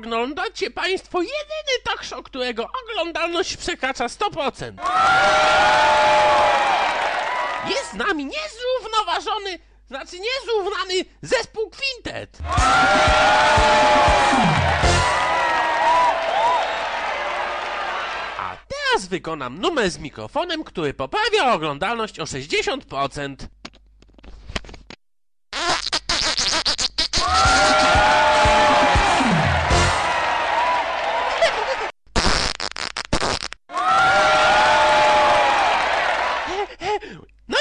Oglądacie Państwo jedyny talk show, którego oglądalność przekracza 100%. Jest z nami niezrównoważony, znaczy niezrównany zespół Quintet. A teraz wykonam numer z mikrofonem, który poprawia oglądalność o 60%.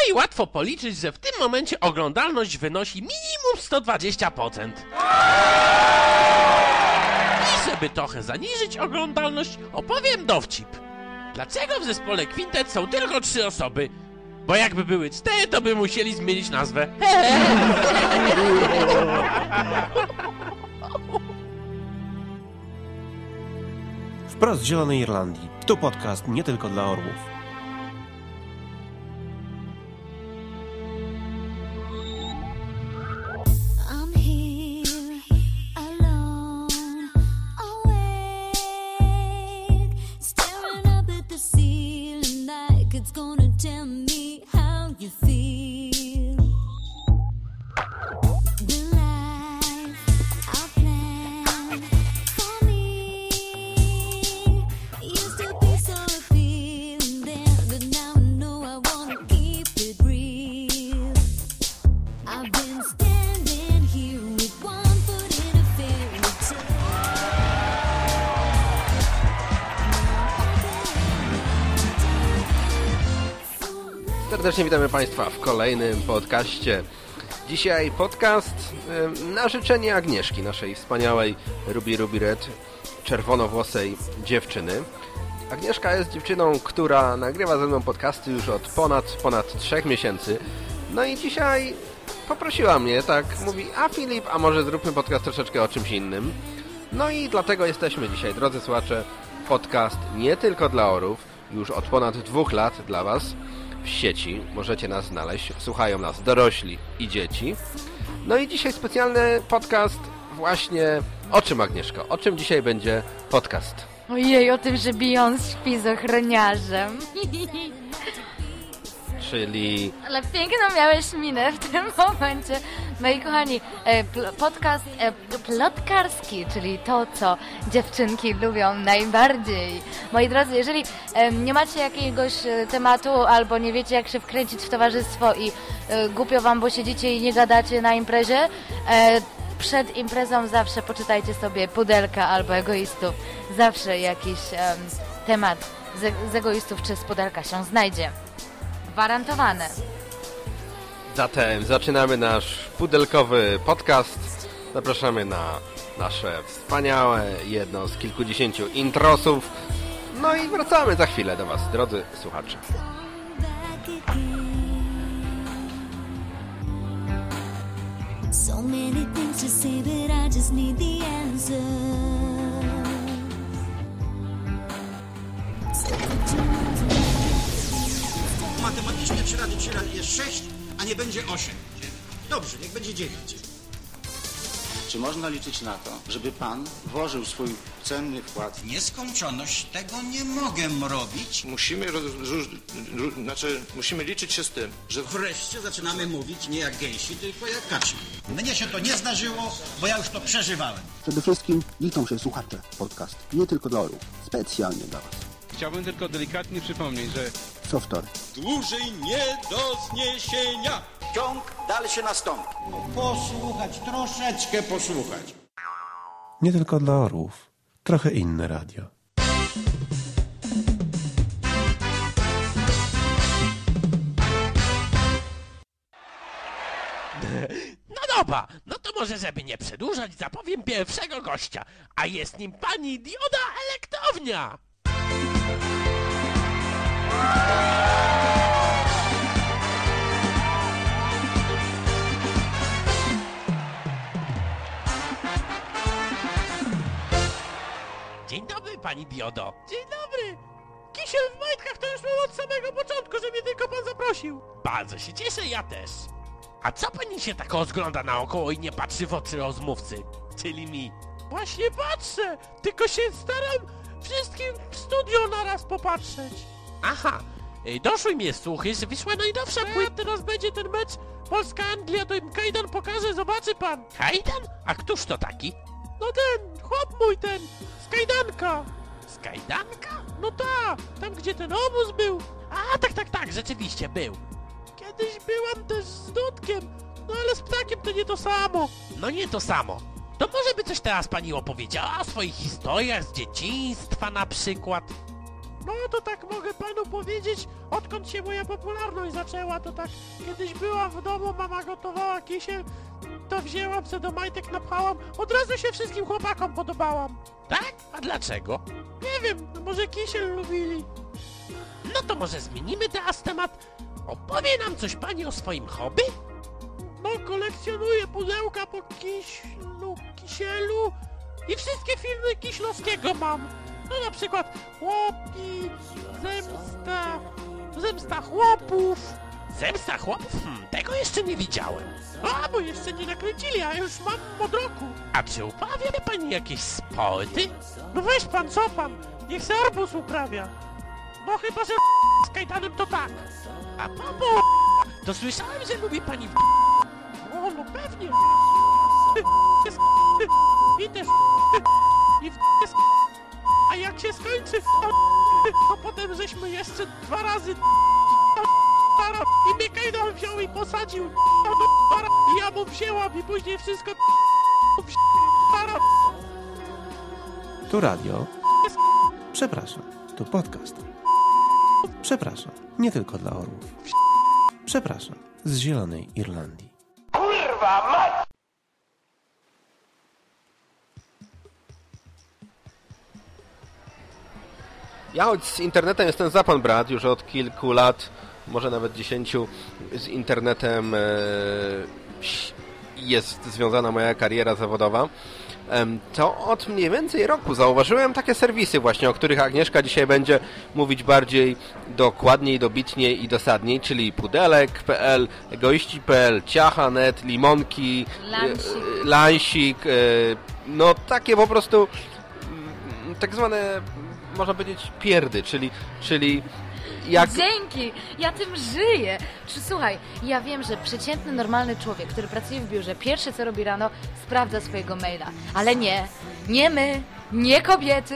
I łatwo policzyć, że w tym momencie oglądalność wynosi minimum 120%. I żeby trochę zaniżyć oglądalność, opowiem dowcip. Dlaczego w zespole Quintet są tylko trzy osoby? Bo jakby były cztery, to by musieli zmienić nazwę. Wprost z Zielonej Irlandii. Tu podcast nie tylko dla orłów. Serdecznie witamy Państwa w kolejnym podcaście. Dzisiaj podcast na życzenie Agnieszki, naszej wspaniałej Ruby Ruby Red, czerwonowłosej dziewczyny. Agnieszka jest dziewczyną, która nagrywa ze mną podcasty już od ponad, ponad trzech miesięcy. No i dzisiaj poprosiła mnie, tak, mówi, a Filip, a może zróbmy podcast troszeczkę o czymś innym. No i dlatego jesteśmy dzisiaj, drodzy słuchacze, podcast nie tylko dla orów, już od ponad dwóch lat dla Was w sieci. Możecie nas znaleźć, słuchają nas dorośli i dzieci. No i dzisiaj specjalny podcast właśnie o czym Agnieszko? O czym dzisiaj będzie podcast? Ojej, o tym, że Beyoncé śpi z ochroniarzem. Czyli Ale piękną miałeś minę w tym momencie. Moi kochani, e, podcast e, plotkarski, czyli to, co dziewczynki lubią najbardziej. Moi drodzy, jeżeli nie macie jakiegoś e, tematu albo nie wiecie, jak się wkręcić w towarzystwo i głupio wam, bo siedzicie i nie gadacie na imprezie, przed imprezą zawsze poczytajcie sobie Pudelka albo Egoistów. Zawsze jakiś em, temat z, z Egoistów czy z Pudelka się znajdzie. Gwarantowane. zatem zaczynamy nasz pudelkowy podcast. Zapraszamy na nasze wspaniałe, jedno z kilkudziesięciu introsów. No i wracamy za chwilę do Was, drodzy słuchacze. So many things to say, but I just need the answer. Matematycznie 3 razy 3 razy jest 6, a nie będzie 8. Dobrze, niech będzie 9. Czy można liczyć na to, żeby pan włożył swój cenny wkład Nieskończoność tego nie mogę robić. Musimy, roz, róż, ró- znaczy, musimy liczyć się z tym, że Wreszcie zaczynamy mówić nie jak gęsi, tylko jak kaczy. Mnie się to nie zdarzyło, bo ja już to przeżywałem. Przede wszystkim liczą się słuchacze podcast. Nie tylko dla orłów. Specjalnie dla Was. Chciałbym tylko delikatnie przypomnieć, że Softor. dłużej nie do zniesienia. ciąg dalszy nastąpi. Posłuchać, troszeczkę posłuchać. Nie tylko dla orłów. Trochę inne radio. No dobra, no to może żeby nie przedłużać, zapowiem pierwszego gościa, a jest nim pani Dioda Elektrownia. Dzień dobry, pani Diodo. Dzień dobry. Kisiel w majtkach to już był od samego początku, że mnie tylko pan zaprosił. Bardzo się cieszę, ja też. A co pani się tak rozgląda naokoło i nie patrzy w oczy rozmówcy? Czyli mi. Właśnie patrzę, tylko się staram wszystkim w studio naraz popatrzeć. Aha, y, doszły mnie słuchy, że wyszła najnowsza płyta. Teraz będzie ten mecz Polska-Anglia, to im Kajdan pokaże, zobaczy pan. Kajdan? A któż to taki? No ten, chłop mój ten, z Kajdanka. Z Kajdanka? No ta, tam gdzie ten obóz był. A, tak, tak, tak, rzeczywiście był. Kiedyś byłam też z Dudkiem, no ale z ptakiem to nie to samo. No nie to samo. To może by coś teraz pani opowiedziała o swoich historiach z dzieciństwa na przykład? No to tak mogę panu powiedzieć, odkąd się moja popularność zaczęła, to tak kiedyś byłam w domu, mama gotowała kisiel, to wzięłam se do majtek, napchałam, od razu się wszystkim chłopakom podobałam. Tak? A dlaczego? Nie wiem, no może kisiel lubili. No to może zmienimy teraz temat. Opowie nam coś pani o swoim hobby? No, kolekcjonuję pudełka po kiślu, kisielu i wszystkie filmy Kiślowskiego mam. No na przykład Chłopi, Zemsta, Zemsta Chłopów. Zemsta Chłopów? Hmm, tego jeszcze nie widziałem. A, bo jeszcze nie nakręcili, a już mam od roku. A czy uprawia pani jakieś sporty? No weź pan, co pan? Niech se arbuz uprawia. No chyba, że z kajdanem to tak. A papo, to słyszałem, że lubi pani w... O, no pewnie. Jest I też i w A jak się skończy to potem żeśmy jeszcze dwa razy i mnie kajdan wziął i posadził i ja mu wzięłam i później wszystko Tu radio. Przepraszam, tu podcast. Przepraszam, nie tylko dla orłów. Przepraszam, z Zielonej Irlandii. Ja choć z internetem jestem za pan brat już od kilku lat, może nawet dziesięciu, z internetem e, jest związana moja kariera zawodowa, to od mniej więcej roku zauważyłem takie serwisy właśnie, o których Agnieszka dzisiaj będzie mówić bardziej dokładniej, dobitniej i dosadniej, czyli pudelek.pl, egoiści.pl, ciacha.net, limonki, Lansik. e, lansik, e, no takie po prostu tak zwane, można powiedzieć, pierdy, czyli, czyli jak... Dzięki! Ja tym żyję! Czy słuchaj, ja wiem, że przeciętny, normalny człowiek, który pracuje w biurze, pierwsze co robi rano, sprawdza swojego maila. Ale nie, nie my, nie kobiety.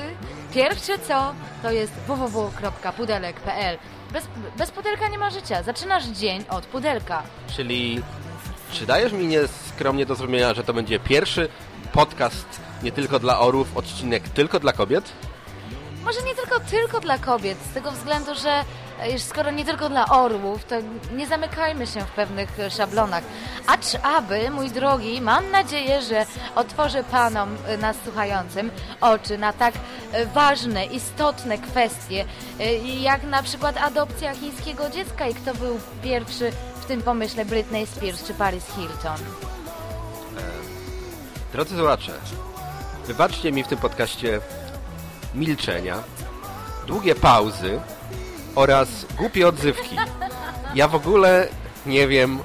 Pierwsze co, to jest www.pudelek.pl. Bez, bez pudelka nie ma życia. Zaczynasz dzień od pudelka. Czyli czy dajesz mi nieskromnie do zrozumienia, że to będzie pierwszy podcast nie tylko dla orów, odcinek tylko dla kobiet? Może nie tylko tylko dla kobiet, z tego względu, że e, już skoro nie tylko dla orłów, to nie zamykajmy się w pewnych e, szablonach. Acz aby, mój drogi, mam nadzieję, że otworzę panom e, nas słuchającym oczy na tak ważne, istotne kwestie, jak na przykład adopcja chińskiego dziecka i kto był pierwszy w tym pomyśle Britney Spears czy Paris Hilton. Drodzy słuchacze, wybaczcie mi w tym podcaście milczenia, długie pauzy oraz głupie odzywki. Ja w ogóle nie wiem,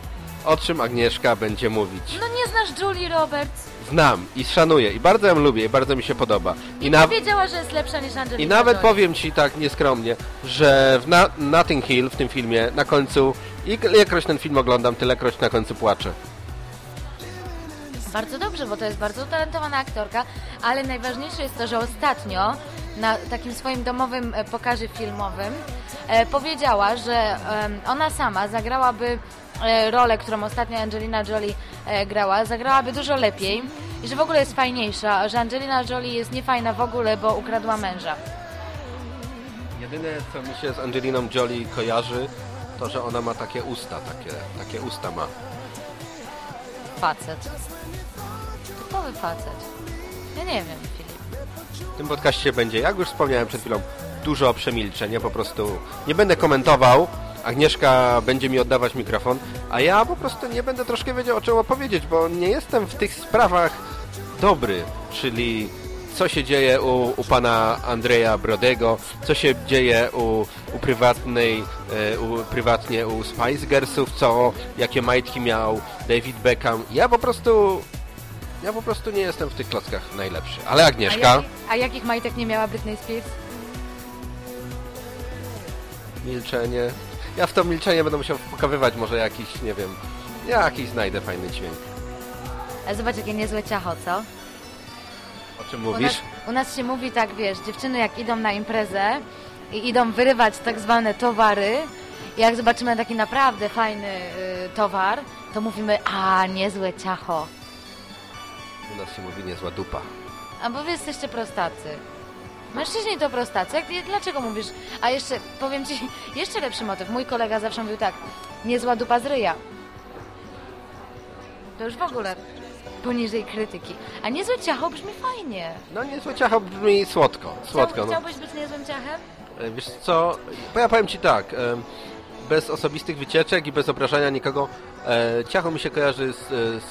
o czym Agnieszka będzie mówić. No nie znasz Julie Roberts? Znam i szanuję i bardzo ją lubię i bardzo mi się podoba. I, na, Nie wiedziała, że jest lepsza niż Angelina i nawet Jolie. powiem Ci tak nieskromnie, że w na Notting Hill, w tym filmie, na końcu, ilekroć ten film oglądam, tylekroć na końcu płaczę. Bardzo dobrze, bo to jest bardzo utalentowana aktorka, ale najważniejsze jest to, że ostatnio na takim swoim domowym e, pokazie filmowym e, powiedziała, że em, ona sama zagrałaby e, rolę, którą ostatnio Angelina Jolie e, grała, zagrałaby dużo lepiej i że w ogóle jest fajniejsza, że Angelina Jolie jest niefajna w ogóle, bo ukradła męża. Jedyne, co mi się z Angeliną Jolie kojarzy, to, że ona ma takie usta, takie, takie usta ma. Facet. Typowy facet. Ja nie wiem, Filip. W tym podcaście będzie, jak już wspomniałem przed chwilą, dużo przemilczeń. Po prostu nie będę komentował. Agnieszka będzie mi oddawać mikrofon, a ja po prostu nie będę troszkę wiedział o czym opowiedzieć, bo nie jestem w tych sprawach dobry, czyli co się dzieje u, u pana Andrzeja Brodego, co się dzieje u, u prywatnej, e, u, prywatnie u Spice Girlsów, co, jakie majtki miał David Beckham. Ja po prostu Ja po prostu nie jestem w tych klockach najlepszy. Ale A, Agnieszka, jaki, a jakich majtek nie miała Britney Spears? milczenie. Ja w to milczenie będę musiał wpakowywać może jakiś, nie wiem, jakiś znajdę fajny dźwięk. A zobacz, jakie niezłe ciacho, co? O czym U mówisz? nas, u nas się mówi tak, wiesz, dziewczyny jak idą na imprezę i idą wyrywać tak zwane towary, i jak zobaczymy taki naprawdę fajny y, towar, to mówimy, a niezłe ciacho. U nas się mówi niezła dupa. A bo wy jesteście prostacy. Mężczyźni to prostacy. Jak, dlaczego mówisz? A jeszcze, powiem ci, jeszcze lepszy motyw. Mój kolega zawsze mówił tak, niezła dupa z ryja. To już w ogóle poniżej krytyki. A niezłe ciacho brzmi fajnie. No niezłe ciacho brzmi słodko. Słodko, Chciał, no. Chciałbyś być niezłym ciachem? E, Wiesz co, bo ja powiem Ci tak, em, bez osobistych wycieczek i bez obrażania nikogo, e, ciacho mi się kojarzy z, e, z,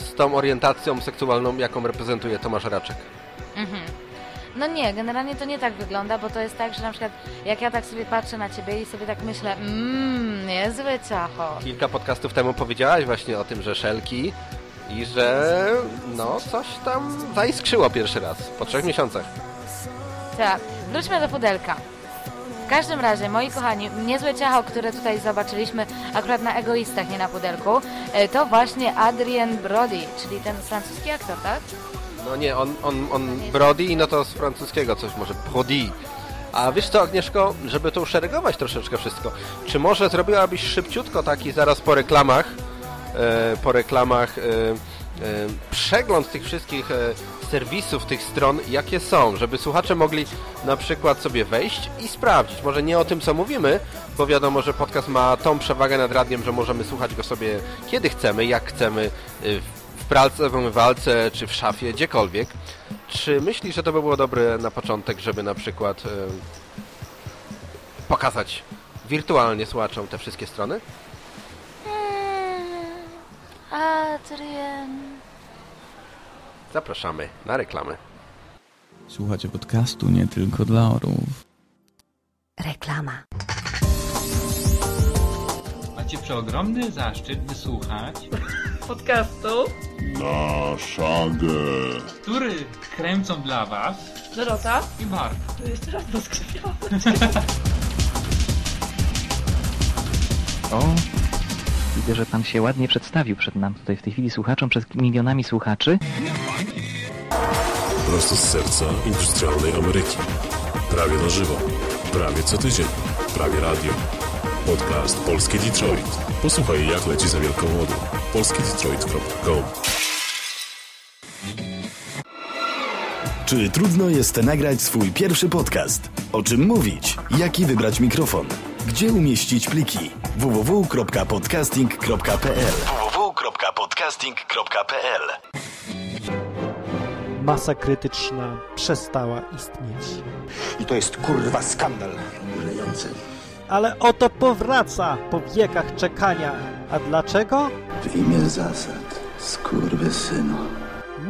e, z tą orientacją seksualną, jaką reprezentuje Tomasz Raczek. Mhm. No nie, generalnie to nie tak wygląda, bo to jest tak, że na przykład jak ja tak sobie patrzę na ciebie i sobie tak myślę, mmm, niezłe ciacho. Kilka podcastów temu powiedziałaś właśnie o tym, że szelki i że no coś tam zaiskrzyło pierwszy raz po trzech miesiącach. Tak, wróćmy do pudelka. W każdym razie, moi kochani, niezłe ciacho, które tutaj zobaczyliśmy akurat na egoistach, nie na pudelku, e, to właśnie Adrien Brody, czyli ten francuski aktor, tak? No nie, on, on, on Brody, no to z francuskiego coś może Brody. A wiesz co, Agnieszko, żeby to uszeregować troszeczkę wszystko, czy może zrobiłabyś szybciutko taki zaraz po reklamach, po reklamach e, e, przegląd tych wszystkich e, serwisów, tych stron, jakie są, żeby słuchacze mogli na przykład sobie wejść i sprawdzić. Może nie o tym, co mówimy, bo wiadomo, że podcast ma tą przewagę nad radiem, że możemy słuchać go sobie kiedy chcemy, jak chcemy, w pralce, w umywalce, czy w szafie, gdziekolwiek. Czy myślisz, że to by było dobre na początek, żeby na przykład pokazać wirtualnie słuchaczom te wszystkie strony? Adrien... Zapraszamy na reklamę. Słuchacie podcastu nie tylko dla orłów. Reklama. Macie przeogromny zaszczyt wysłuchać podcastu Na szagę. który kręcą dla was Dorota i Mark. To jeszcze raz doskrzypiałam. O, widzę, że pan się ładnie przedstawił przed nam tutaj w tej chwili słuchaczom, przed milionami słuchaczy. Prosto z serca industrialnej Ameryki. Prawie na żywo. Prawie co tydzień. Prawie radio. Podcast Polskie Detroit. Posłuchaj jak leci za wielką wodą. polskiedetroit.com Czy trudno jest nagrać swój pierwszy podcast? O czym mówić? Jaki wybrać mikrofon? Gdzie umieścić pliki? www.podcasting.pl www.podcasting.pl Masa krytyczna przestała istnieć. I to jest kurwa skandal ulejący. Ale oto powraca po wiekach czekania. A dlaczego? W imię zasad, skurwysynu.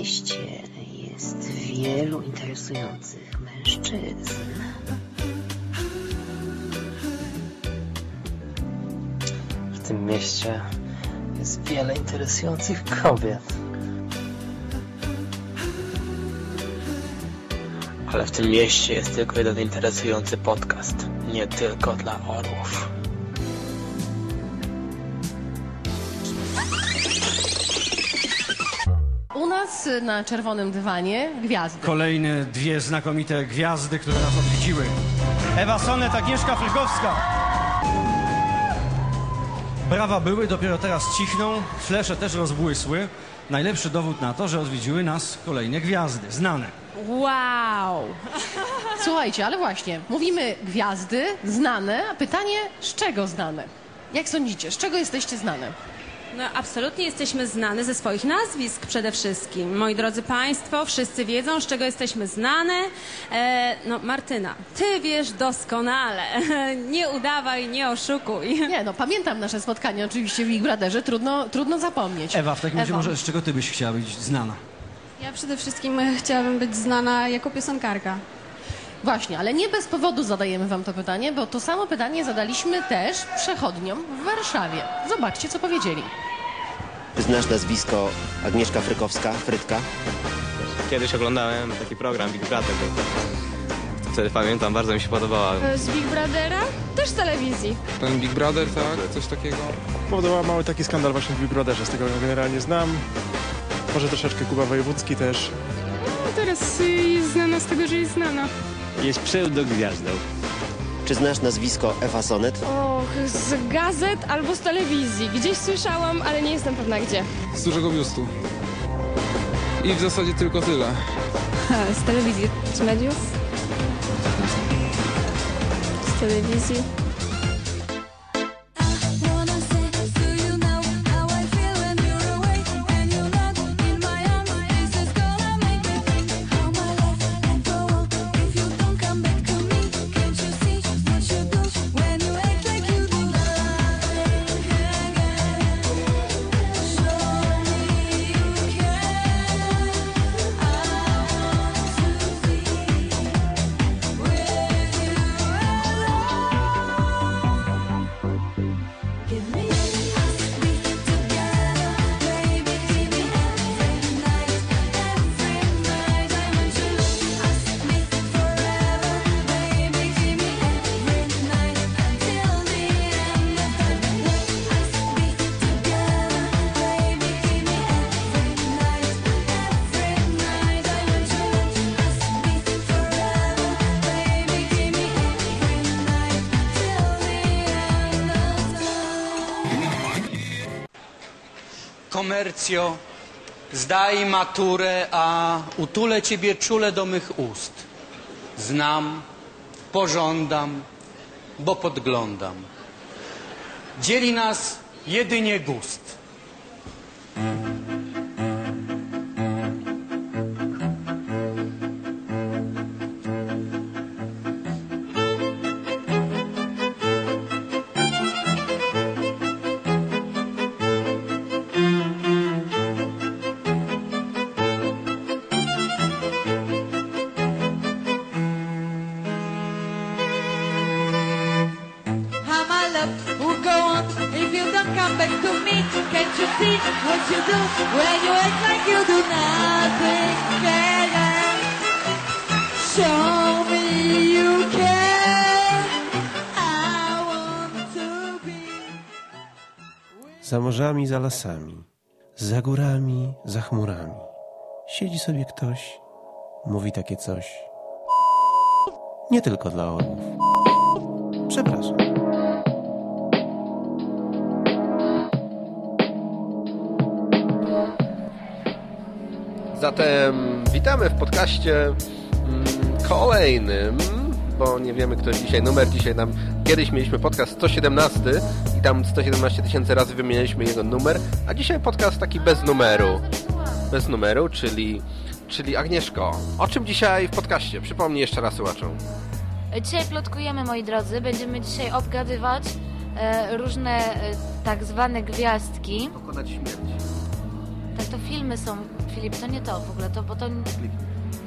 Mieście jest wielu interesujących mężczyzn. W tym mieście jest wiele interesujących kobiet. Ale w tym mieście jest tylko jeden interesujący podcast. Nie tylko dla orłów. Na czerwonym dywanie gwiazdy. Kolejne dwie znakomite gwiazdy, które nas odwiedziły. Ewa Sonet, Agnieszka Frykowska. Brawa były, dopiero teraz cichną, flesze też rozbłysły. Najlepszy dowód na to, że odwiedziły nas kolejne gwiazdy, znane. Wow! Słuchajcie, ale właśnie, mówimy gwiazdy, znane, a pytanie, z czego znane? Jak sądzicie, z czego jesteście znane? No absolutnie jesteśmy znane ze swoich nazwisk przede wszystkim. Moi drodzy Państwo, wszyscy wiedzą, z czego jesteśmy znane. E, no Martyna, Ty wiesz doskonale. nie udawaj, nie oszukuj. Nie, no pamiętam nasze spotkanie oczywiście w Big Brotherze, trudno, trudno zapomnieć. Ewa, w takim razie może z czego ty byś chciała być znana? Ja przede wszystkim chciałabym być znana jako piosenkarka. Właśnie, ale nie bez powodu zadajemy wam to pytanie, bo to samo pytanie zadaliśmy też przechodniom w Warszawie. Zobaczcie, co powiedzieli. Znasz nazwisko Agnieszka Frykowska, Frytka? Kiedyś oglądałem taki program Big Brother. był. Wtedy pamiętam, bardzo mi się podobała. E, Z Big Brothera? Też z telewizji. Ten Big Brother, tak? Coś takiego. Powodowała mały taki skandal właśnie w Big Brotherze, z tego ją generalnie znam. Może troszeczkę Kuba Wojewódzki też. No teraz y, jest znana z tego, że jest znana. Jest pseudogwiazdą. Czy znasz nazwisko Ewa Sonet? Och, z gazet albo z telewizji. Gdzieś słyszałam, ale nie jestem pewna gdzie. Z dużego biustu. I w zasadzie tylko tyle. z telewizji. Z mediów? Z telewizji. Komercjo, zdaj maturę, a utulę ciebie czule do mych ust. Znam, pożądam, bo podglądam. Dzieli nas jedynie gust. Za morzami, za lasami, za górami, za chmurami. Siedzi sobie ktoś, mówi takie coś. Nie tylko dla orłów. Przepraszam. Zatem witamy w podcaście mm, kolejnym, bo nie wiemy, kto jest dzisiaj numer. Dzisiaj nam kiedyś mieliśmy podcast 117 i tam 117 tysięcy razy wymienialiśmy jego numer, a dzisiaj podcast taki bez numeru. Bez numeru, czyli, czyli Agnieszko. O czym dzisiaj w podcaście? Przypomnij jeszcze raz słuchaczom. Dzisiaj plotkujemy, moi drodzy. Będziemy dzisiaj obgadywać e, różne e, tak zwane gwiazdki. Pokonać śmierć. Tak, to filmy są, Filip, to nie to w ogóle, to, bo to...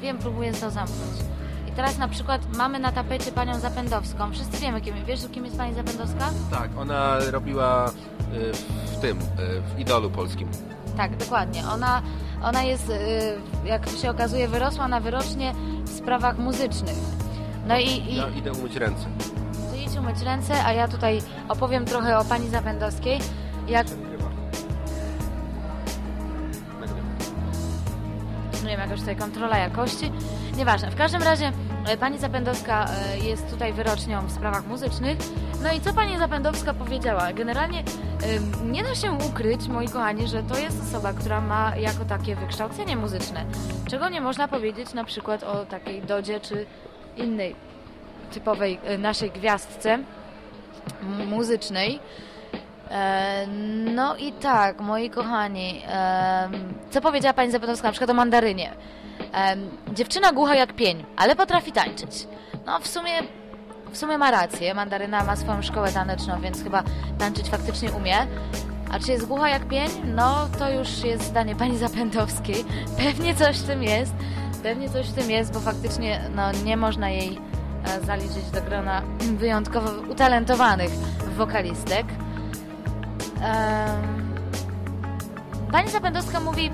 Wiem, próbuję to zamknąć. Teraz na przykład mamy na tapecie panią Zapędowską. Wszyscy wiemy, kim, wiesz, kim jest pani Zapędowska? Tak, ona robiła y, w tym, y, w idolu polskim. Tak, dokładnie. Ona, ona jest, y, jak się okazuje, wyrosła na wyrocznie w sprawach muzycznych. No i, i Ja idę umyć ręce. to idź umyć ręce, a ja tutaj opowiem trochę o pani Zapędowskiej. Jak, nie wiem, jakaś tutaj kontrola jakości. Nieważne. W każdym razie e, pani Zapędowska e, jest tutaj wyrocznią w sprawach muzycznych. No i co pani Zapędowska powiedziała? Generalnie nie da się ukryć, moi kochani, że to jest osoba, która ma jako takie wykształcenie muzyczne. Czego nie można powiedzieć na przykład o takiej Dodzie czy innej typowej e, naszej gwiazdce muzycznej. E, no i tak, moi kochani, em, co powiedziała pani Zapędowska na przykład o mandarynie? Em, dziewczyna głucha jak pień, ale potrafi tańczyć. No w sumie, w sumie ma rację, mandaryna ma swoją szkołę taneczną, więc chyba tańczyć faktycznie umie. A czy jest głucha jak pień? No to już jest zdanie pani Zapędowskiej. Pewnie coś w tym jest, pewnie coś w tym jest, bo faktycznie no, nie można jej e, zaliczyć do grona wyjątkowo utalentowanych wokalistek. Em, Pani Zapędowska mówi,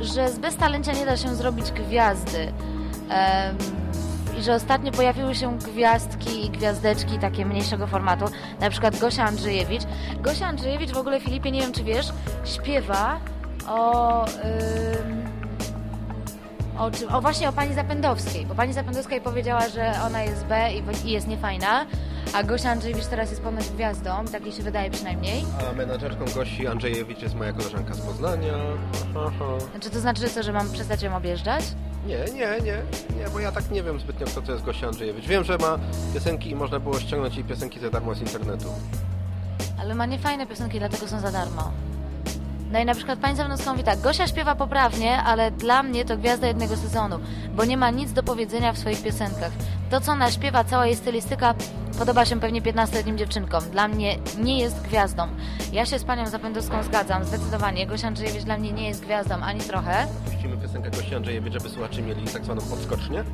że z beztalencia nie da się zrobić gwiazdy. Em, I że ostatnio pojawiły się gwiazdki i gwiazdeczki takie mniejszego formatu, na przykład Gosia Andrzejewicz. Gosia Andrzejewicz w ogóle, Filipie, nie wiem czy wiesz, śpiewa o... o, czym? o właśnie o pani Zapędowskiej, bo pani Zapędowska powiedziała, że ona jest B i, i jest niefajna, a Gosia Andrzejewicz teraz jest ponoć gwiazdą, tak jej się wydaje przynajmniej. A menadżerką Gosi Andrzejewicz jest moja koleżanka z Poznania. Aha, aha. Czy to znaczy, że co, że mam przestać ją objeżdżać? Nie, nie, nie, nie, bo ja tak nie wiem zbytnio, kto to jest Gosia Andrzejewicz. Wiem, że ma piosenki i można było ściągnąć jej piosenki za darmo z internetu. Ale ma niefajne piosenki, dlatego są za darmo. No i na przykład pani Zawnowska mówi tak, Gosia śpiewa poprawnie, ale dla mnie to gwiazda jednego sezonu, bo nie ma nic do powiedzenia w swoich piosenkach. To, co ona śpiewa, cała jej stylistyka podoba się pewnie 15-letnim dziewczynkom. Dla mnie nie jest gwiazdą. Ja się z panią Zapędowską zgadzam, zdecydowanie. Gosia Andrzejewicz dla mnie nie jest gwiazdą, ani trochę. Puścimy piosenkę Gosi Andrzejewicz, żeby słuchacze mieli tak zwaną podskocznię.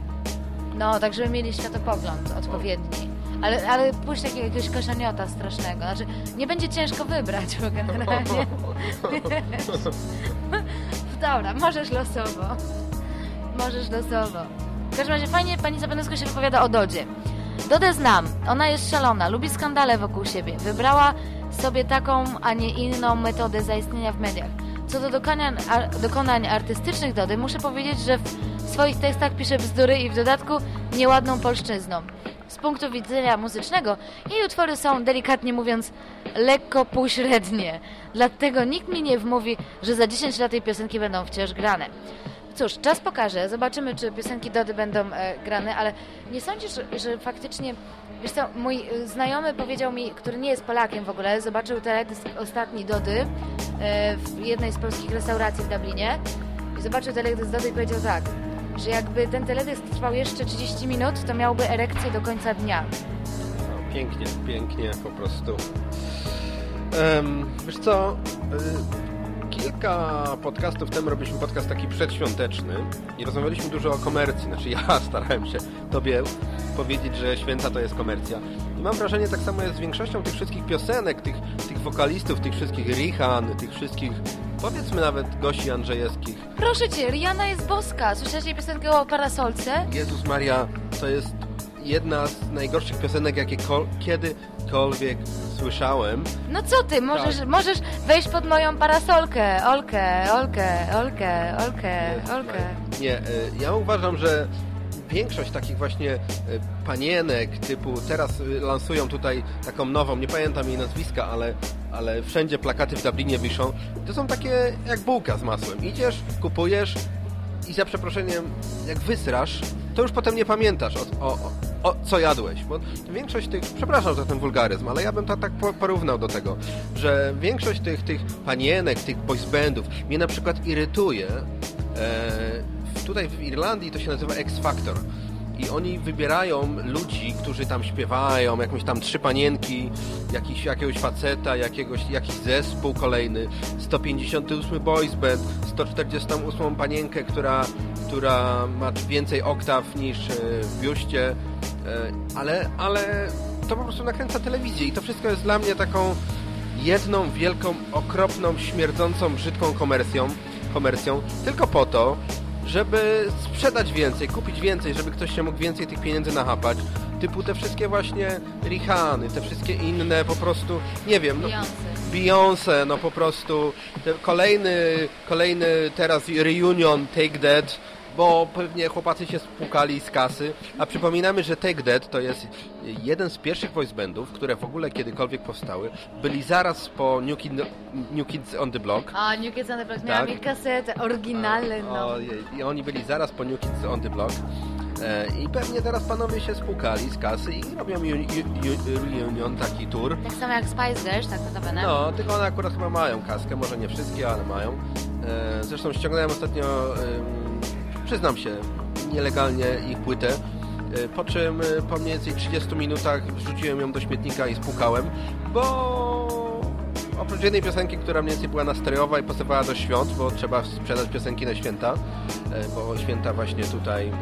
No, tak żeby mieli światopogląd odpowiedni. Ale, ale puść takiego jakiegoś koszaniota strasznego. Znaczy, nie będzie ciężko wybrać, bo generalnie... Dobra, możesz losowo. Możesz losowo. W każdym razie fajnie pani Zapędowska się wypowiada o Dodzie. Dodę znam. Ona jest szalona, lubi skandale wokół siebie. Wybrała sobie taką, a nie inną metodę zaistnienia w mediach. Co do dokonań, ar, dokonań artystycznych Dody, muszę powiedzieć, że w swoich tekstach pisze bzdury i w dodatku nieładną polszczyzną. Z punktu widzenia muzycznego jej utwory są, delikatnie mówiąc, lekko półśrednie. Dlatego nikt mi nie wmówi, że za 10 lat tej piosenki będą wciąż grane. Cóż, czas pokaże. Zobaczymy, czy piosenki Dody będą e, grane, ale nie sądzisz, że, faktycznie... Wiesz co, mój e, znajomy powiedział mi, który nie jest Polakiem w ogóle, zobaczył teledysk ostatni Dody e, w jednej z polskich restauracji w Dublinie i zobaczył teledysk Dody i powiedział tak, że jakby ten teledysk trwał jeszcze 30 minut, to miałby erekcję do końca dnia. No, pięknie, pięknie po prostu. Em, wiesz co, y, kilka podcastów temu robiliśmy podcast taki przedświąteczny i rozmawialiśmy dużo o komercji. Znaczy ja starałem się tobie powiedzieć, że święta to jest komercja. I mam wrażenie, tak samo jest z większością tych wszystkich piosenek, tych, tych wokalistów, tych wszystkich Rihan, tych wszystkich, powiedzmy nawet Gosi Andrzejewskich. Proszę Cię, Rihanna jest boska. Słyszałeś jej piosenkę o parasolce? Jezus Maria, to jest jedna z najgorszych piosenek, jakie kol- kiedykolwiek słyszałem. No co ty, możesz, Tak. możesz wejść pod moją parasolkę. Olkę, Olkę, Olkę, Olkę, Olkę. Nie, y, ja uważam, że większość takich właśnie y, panienek typu, teraz y, lansują tutaj taką nową, nie pamiętam jej nazwiska, ale, ale wszędzie plakaty w Dublinie wiszą. To są takie jak bułka z masłem. Idziesz, kupujesz i za przeproszeniem, jak wysrasz, to już potem nie pamiętasz o, o, o co jadłeś. Bo większość tych, przepraszam za ten wulgaryzm, ale ja bym to tak po- porównał do tego, że większość tych, tych panienek, tych boysbandów mnie na przykład irytuje. E, tutaj w Irlandii to się nazywa X Factor. I oni wybierają ludzi, którzy tam śpiewają, jakąś tam trzy panienki, jakiś, jakiegoś faceta, jakiegoś, jakiś zespół kolejny, 158 boys band, 148 panienkę, która, która ma więcej oktaw niż e, w biuście, e, ale, ale to po prostu nakręca telewizję i to wszystko jest dla mnie taką jedną wielką, okropną, śmierdzącą, brzydką komercją, komercją tylko po to, żeby sprzedać więcej, kupić więcej, żeby ktoś się mógł więcej tych pieniędzy nachapać. Typu te wszystkie właśnie Rihany, te wszystkie inne po prostu, nie wiem, no, Beyoncé, no po prostu kolejny, kolejny teraz reunion Take That, bo pewnie chłopacy się spłukali z kasy, a przypominamy, że Take That to jest jeden z pierwszych voice bandów, które w ogóle kiedykolwiek powstały. Byli zaraz po New, Kid, New Kids on the Block. A, New Kids on the Block, miałam Tak. ich kasetę, oryginalny, no. I oni byli zaraz po New Kids on the Block. E, I pewnie teraz panowie się spłukali z kasy i robią reunion, taki tour. Tak samo jak Spice Girls, tak notabene. No, tylko one akurat chyba mają kaskę, może nie wszystkie, ale mają. E, zresztą ściągnąłem ostatnio, przyznam się, nielegalnie ich płytę, e, po czym e, po mniej więcej 30 minutach wrzuciłem ją do śmietnika i spłukałem, bo oprócz jednej piosenki, która mniej więcej była nastrojowa i pasowała do świąt, bo trzeba sprzedać piosenki na święta, e, bo święta właśnie tutaj mm,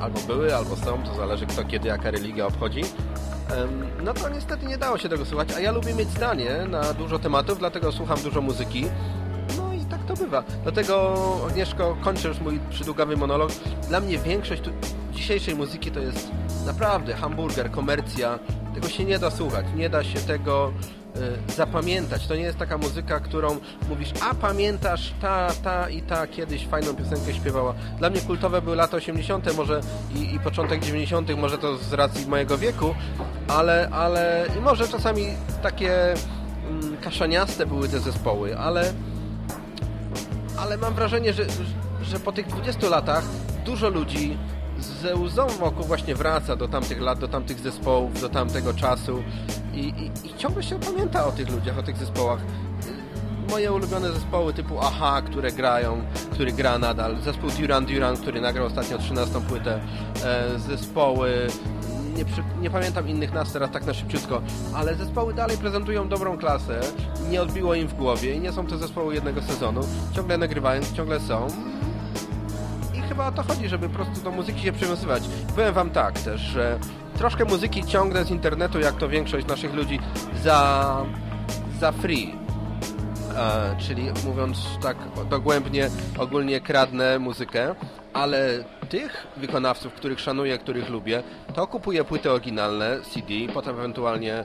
albo były, albo są, to zależy kto kiedy, jaka religia obchodzi. No to niestety nie dało się tego słuchać, a ja lubię mieć zdanie na dużo tematów, dlatego słucham dużo muzyki. To bywa. Dlatego, Agnieszko, kończę już mój przydługawy monolog. Dla mnie większość tu, dzisiejszej muzyki to jest naprawdę hamburger, komercja. Tego się nie da słuchać, nie da się tego y, zapamiętać. To nie jest taka muzyka, którą mówisz, a pamiętasz ta, ta i ta kiedyś fajną piosenkę śpiewała. Dla mnie kultowe były lata 80. może i, i początek 90. może to z racji mojego wieku, ale, ale i może czasami takie mm, kaszaniaste były te zespoły, ale ale mam wrażenie, że, że po tych 20 latach dużo ludzi ze łzą wokół właśnie wraca do tamtych lat, do tamtych zespołów, do tamtego czasu. I, i, i ciągle się pamięta o tych ludziach, o tych zespołach. Moje ulubione zespoły typu Aha, które grają, który gra nadal, zespół Duran Duran, który nagrał ostatnio 13 płytę, e, zespoły nie, przy, nie pamiętam innych nazw teraz tak na szybciutko, ale zespoły dalej prezentują dobrą klasę, nie odbiło im w głowie i nie są to zespoły jednego sezonu, ciągle nagrywają, ciągle są i chyba o to chodzi, żeby po prostu do muzyki się przywiązywać. Powiem wam tak też, że troszkę muzyki ciągnę z internetu, jak to większość naszych ludzi, za, za free. E, czyli mówiąc tak dogłębnie, ogólnie kradnę muzykę, ale tych wykonawców, których szanuję, których lubię, to kupuję płyty oryginalne, CD, potem ewentualnie, e,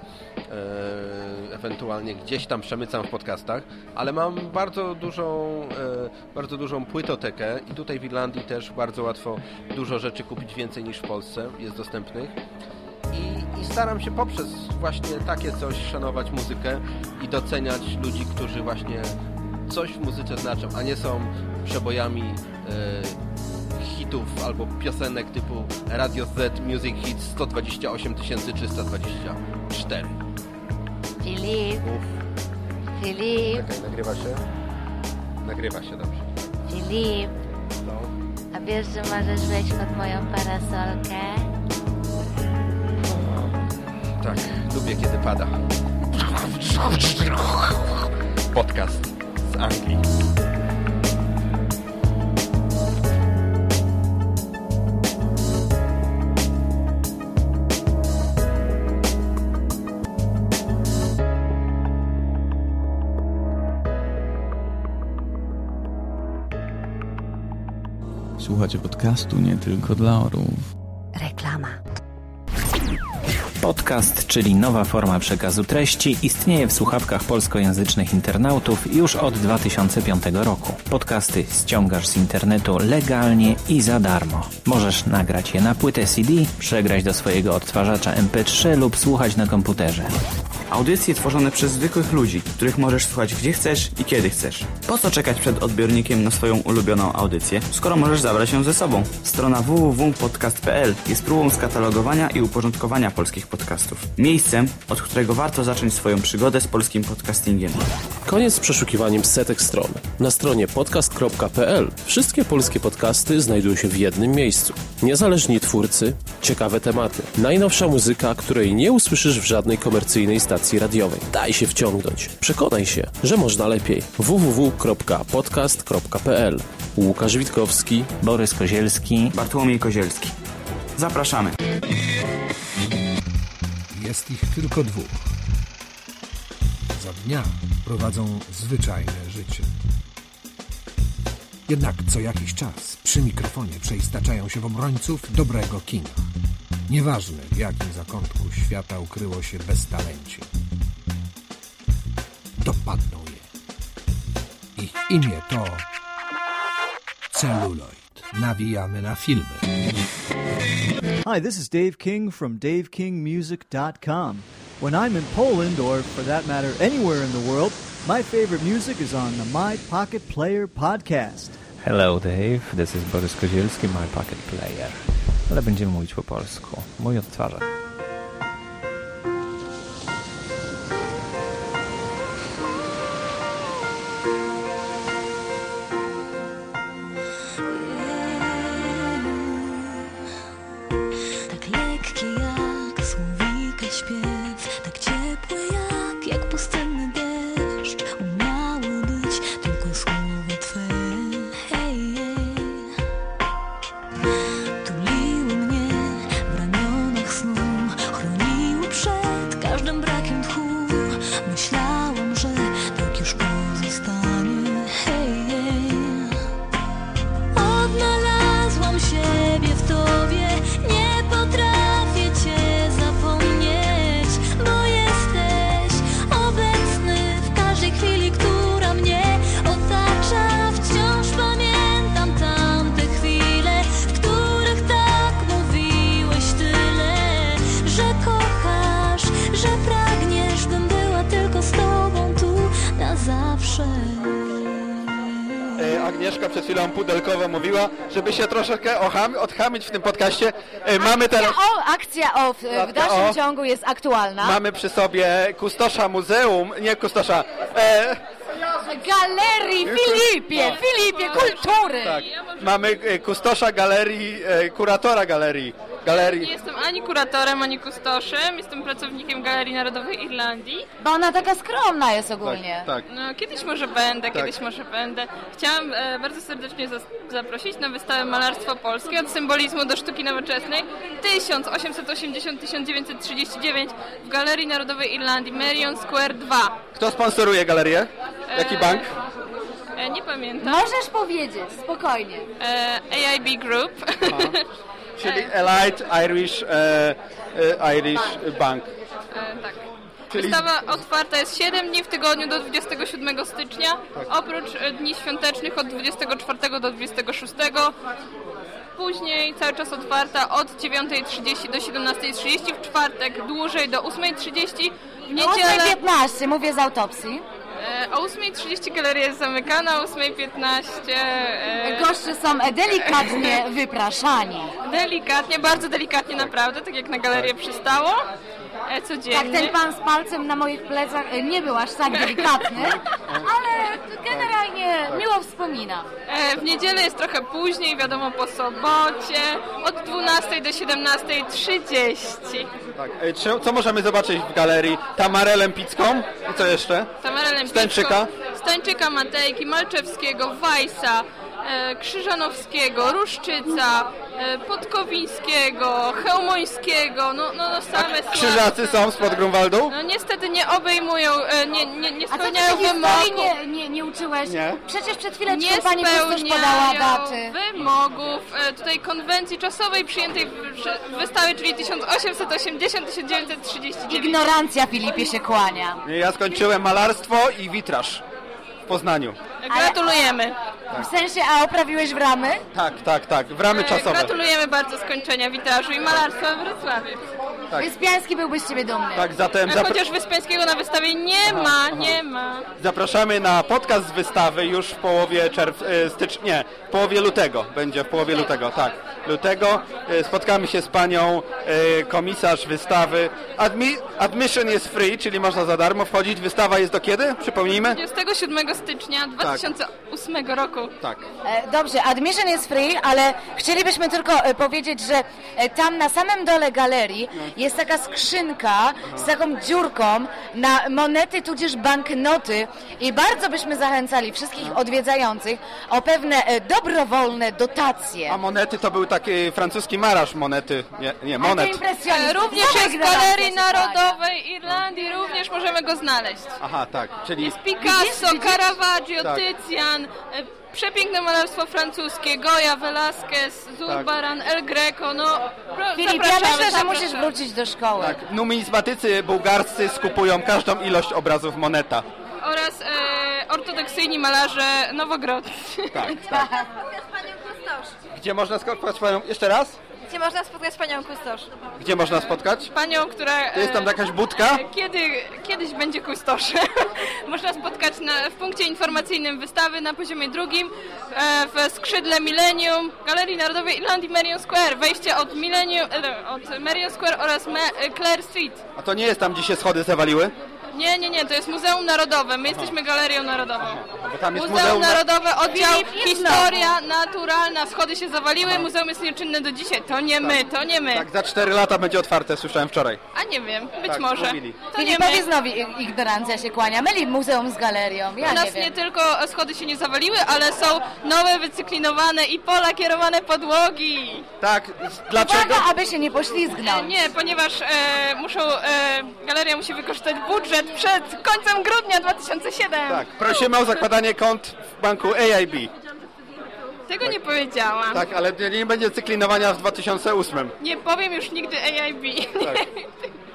ewentualnie gdzieś tam przemycam w podcastach, ale mam bardzo dużą, e, bardzo dużą płytotekę i tutaj w Irlandii też bardzo łatwo dużo rzeczy kupić więcej niż w Polsce jest dostępnych. I, I staram się poprzez właśnie takie coś szanować muzykę i doceniać ludzi, którzy właśnie coś w muzyce znaczą, a nie są przebojami e, hitów albo piosenek typu Radio Z Music Hits 128 324. Filip, Filip, Czekaj, nagrywa się? Nagrywa się, dobrze. Filip. No. A wiesz, że możesz wejść pod moją parasolkę? Tak, lubię kiedy pada. Podcast z Anglii. Słuchacie podcastu nie tylko dla orłów. Reklama. Podcast, czyli nowa forma przekazu treści, istnieje w słuchawkach polskojęzycznych internautów już od 2005 roku. Podcasty ściągasz z internetu legalnie i za darmo. Możesz nagrać je na płytę CD, przegrać do swojego odtwarzacza MP3 lub słuchać na komputerze. Audycje tworzone przez zwykłych ludzi, których możesz słuchać gdzie chcesz i kiedy chcesz. Po co czekać przed odbiornikiem na swoją ulubioną audycję, skoro możesz zabrać ją ze sobą? Strona www.podcast.pl jest próbą skatalogowania i uporządkowania polskich podcastów. Miejscem, od którego warto zacząć swoją przygodę z polskim podcastingiem. Koniec z przeszukiwaniem setek stron. Na stronie podcast.pl wszystkie polskie podcasty znajdują się w jednym miejscu. Niezależni twórcy, ciekawe tematy, najnowsza muzyka, której nie usłyszysz w żadnej komercyjnej stacji radiowej. Daj się wciągnąć. Przekonaj się, że można lepiej. www.podcast.pl Łukasz Witkowski, Borys Kozielski, Bartłomiej Kozielski. Zapraszamy. Jest ich tylko dwóch. Za dnia prowadzą zwyczajne życie. Jednak co jakiś czas przy mikrofonie przeistaczają się w obrońców dobrego kina. Nieważne w jakim zakątku świata ukryło się beztalencie. Dopadną je. Ich imię to celuloid. Nawijamy na filmy. Hi, this is Dave King from DaveKingMusic.com. When I'm in Poland, or for that matter, anywhere in the world, my favorite music is on the My Pocket Player podcast. Hello, Dave. This is Boris Kozielski, my pocket player. ale będziemy mówić po polsku. Mój odtwarza. Troszeczkę ocham, odchamić w tym podcaście. E, Mamy teraz... O, akcja o, w, w dalszym o. ciągu jest aktualna. Mamy przy sobie kustosza muzeum, nie kustosza, e, Galerii Filipie, Filipie Kultury. tak, mamy e, kustosza galerii, e, kuratora galerii, galerii. Nie jestem ani kuratorem, ani kustoszem. Jestem pracownikiem Galerii Narodowej Irlandii. Bo ona taka skromna jest ogólnie. Tak, No, kiedyś może będę, Tak. kiedyś może będę. Chciałam e, bardzo serdecznie zas- zaprosić na wystawę Malarstwo Polskie od symbolizmu do sztuki nowoczesnej 1880-1939 w Galerii Narodowej Irlandii, Marion Square 2. Kto sponsoruje galerię? Jaki E, bank? E, nie pamiętam. Możesz powiedzieć, spokojnie. E, AIB Group. Czyli Elite Irish, e, e, Irish Bank. E, tak. Czyli- Wystawa otwarta jest 7 dni w tygodniu do 27 stycznia, oprócz e, dni świątecznych od 24 do 26. Później cały czas otwarta od 9.30 do 17.30, w czwartek dłużej do 8.30, w niedzielę... 8.15, mówię z autopsji. E, O 8.30 galeria jest zamykana, o 8.15... e, Goście są delikatnie wypraszani. Delikatnie, bardzo delikatnie naprawdę, tak jak na galerię przystało. E, Codziennie. Tak, ten pan z palcem na moich plecach e, nie był aż tak delikatny, ale generalnie miło wspomina. E, W niedzielę jest trochę później, wiadomo po sobocie, od 12 do 17.30. Tak. Co możemy zobaczyć w galerii? Tamarę Lempicką i co jeszcze? Tamarę Lempicką, Stańczyka? Stańczyka Matejki, Malczewskiego, Wajsa, Krzyżanowskiego, Ruszczyca, e, Podkowińskiego, Chełmońskiego, no, no, no same Krzyżacy są spod Grunwaldu? No niestety nie obejmują, e, nie, nie, nie A spełniają wymogów. nie, nie, nie uczyłeś? Nie. Przecież przed chwileczką nie pani Kustosz podała daty. wymogów e, tutaj konwencji czasowej przyjętej w wystawie, czyli 1880-1939. Ignorancja Filipie się kłania. Ja skończyłem malarstwo i witraż Poznaniu. Gratulujemy. W sensie, a oprawiłeś w ramy? Tak, tak, tak, w ramy E, czasowe. Gratulujemy bardzo skończenia witrażu i malarstwa w Wrocławiu. Tak. Wyspiański byłby z ciebie dumny. Tak, zatem E, zapra- Chociaż Wyspiańskiego na wystawie nie ma, nie ma. zapraszamy na podcast z wystawy już w połowie czerw... e, stycz... nie, w połowie lutego. Będzie w połowie lutego, tak. Lutego e, spotkamy się z panią e, komisarz wystawy. Admi... Admission jest free, czyli można za darmo wchodzić. Wystawa jest do kiedy? Przypomnijmy. 27 stycznia 2008 roku. Tak. E, Dobrze, admission jest free, ale chcielibyśmy tylko powiedzieć, że tam na samym dole galerii jest taka skrzynka z taką dziurką na monety tudzież banknoty i bardzo byśmy zachęcali wszystkich odwiedzających o pewne dobrowolne dotacje. A monety to był taki francuski malarz monety. Nie, nie monet. E, Również jest w Galerii Narodowej Irlandii, również możemy go znaleźć. Aha, tak, czyli... Picasso, Caravaggio, Tak. Tycjan, e, przepiękne malarstwo francuskie, Goya, Velázquez, Zurbaran, El Greco, no pro, Filip, ja zapraszamy, myślę, że zapraszamy. musisz wrócić do szkoły. Tak, numizmatycy bułgarscy skupują każdą ilość obrazów moneta. Oraz e, ortodoksyjni malarze nowogrodzcy. Tak, tak. Gdzie można skończyć panią? Jeszcze raz? Gdzie można spotkać panią kustosz? Gdzie można spotkać? Panią, która... To jest tam e, jakaś budka? Kiedy, kiedyś będzie kustoszem. można spotkać na, w punkcie informacyjnym wystawy na poziomie drugim e, w skrzydle Millennium Galerii Narodowej Irlandii Marion Square. Wejście od Millennium, e, od Marion Square oraz Me, Clare Street. A to nie jest tam, gdzie się schody zawaliły? Nie, nie, nie, to jest Muzeum Narodowe. My jesteśmy Galerią Narodową. Bo tam jest Muzeum muzeum na- Narodowe, oddział Filip, Historia Naturalna. Schody się zawaliły, muzeum jest nieczynne do dzisiaj. To nie my, to nie my. Tak, za 4 lata będzie otwarte, słyszałem wczoraj. A nie wiem, być Tak, może. mówili. To nie Filipowi my. znowu i- ignorancja się kłania. Myli muzeum z galerią. Ja U nie nas wiem. nie tylko schody się nie zawaliły, ale są nowe, wycyklinowane i polakierowane podłogi. Tak, dlaczego? Uwaga, aby się nie poślizgnął. E, nie, ponieważ e, muszą, e, galeria musi wykorzystać budżet przed końcem grudnia 2007. Tak, prosimy o zakładanie kont w banku AIB. Tego nie powiedziałam. Tak, ale nie, nie będzie cyklinowania w 2008. Nie powiem już nigdy AIB. Tak.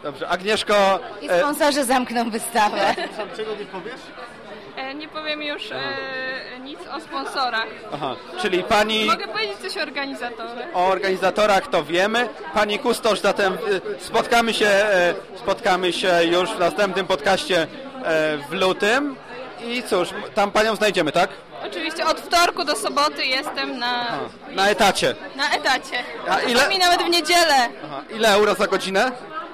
Dobrze, Agnieszko... I e, sponsorzy zamkną wystawę. Czego nie powiesz? E, nie powiem już e, nic o sponsorach. Aha, czyli pani... Mogę powiedzieć coś o organizatorach. O organizatorach to wiemy. Pani Kustosz, zatem y, spotkamy się, e, spotkamy się już w następnym podcaście e, w lutym. I cóż, tam panią znajdziemy, tak? Oczywiście od wtorku do soboty jestem na, Na etacie. na etacie. A ile- Czasami nawet w niedzielę. Aha. Ile euro za godzinę?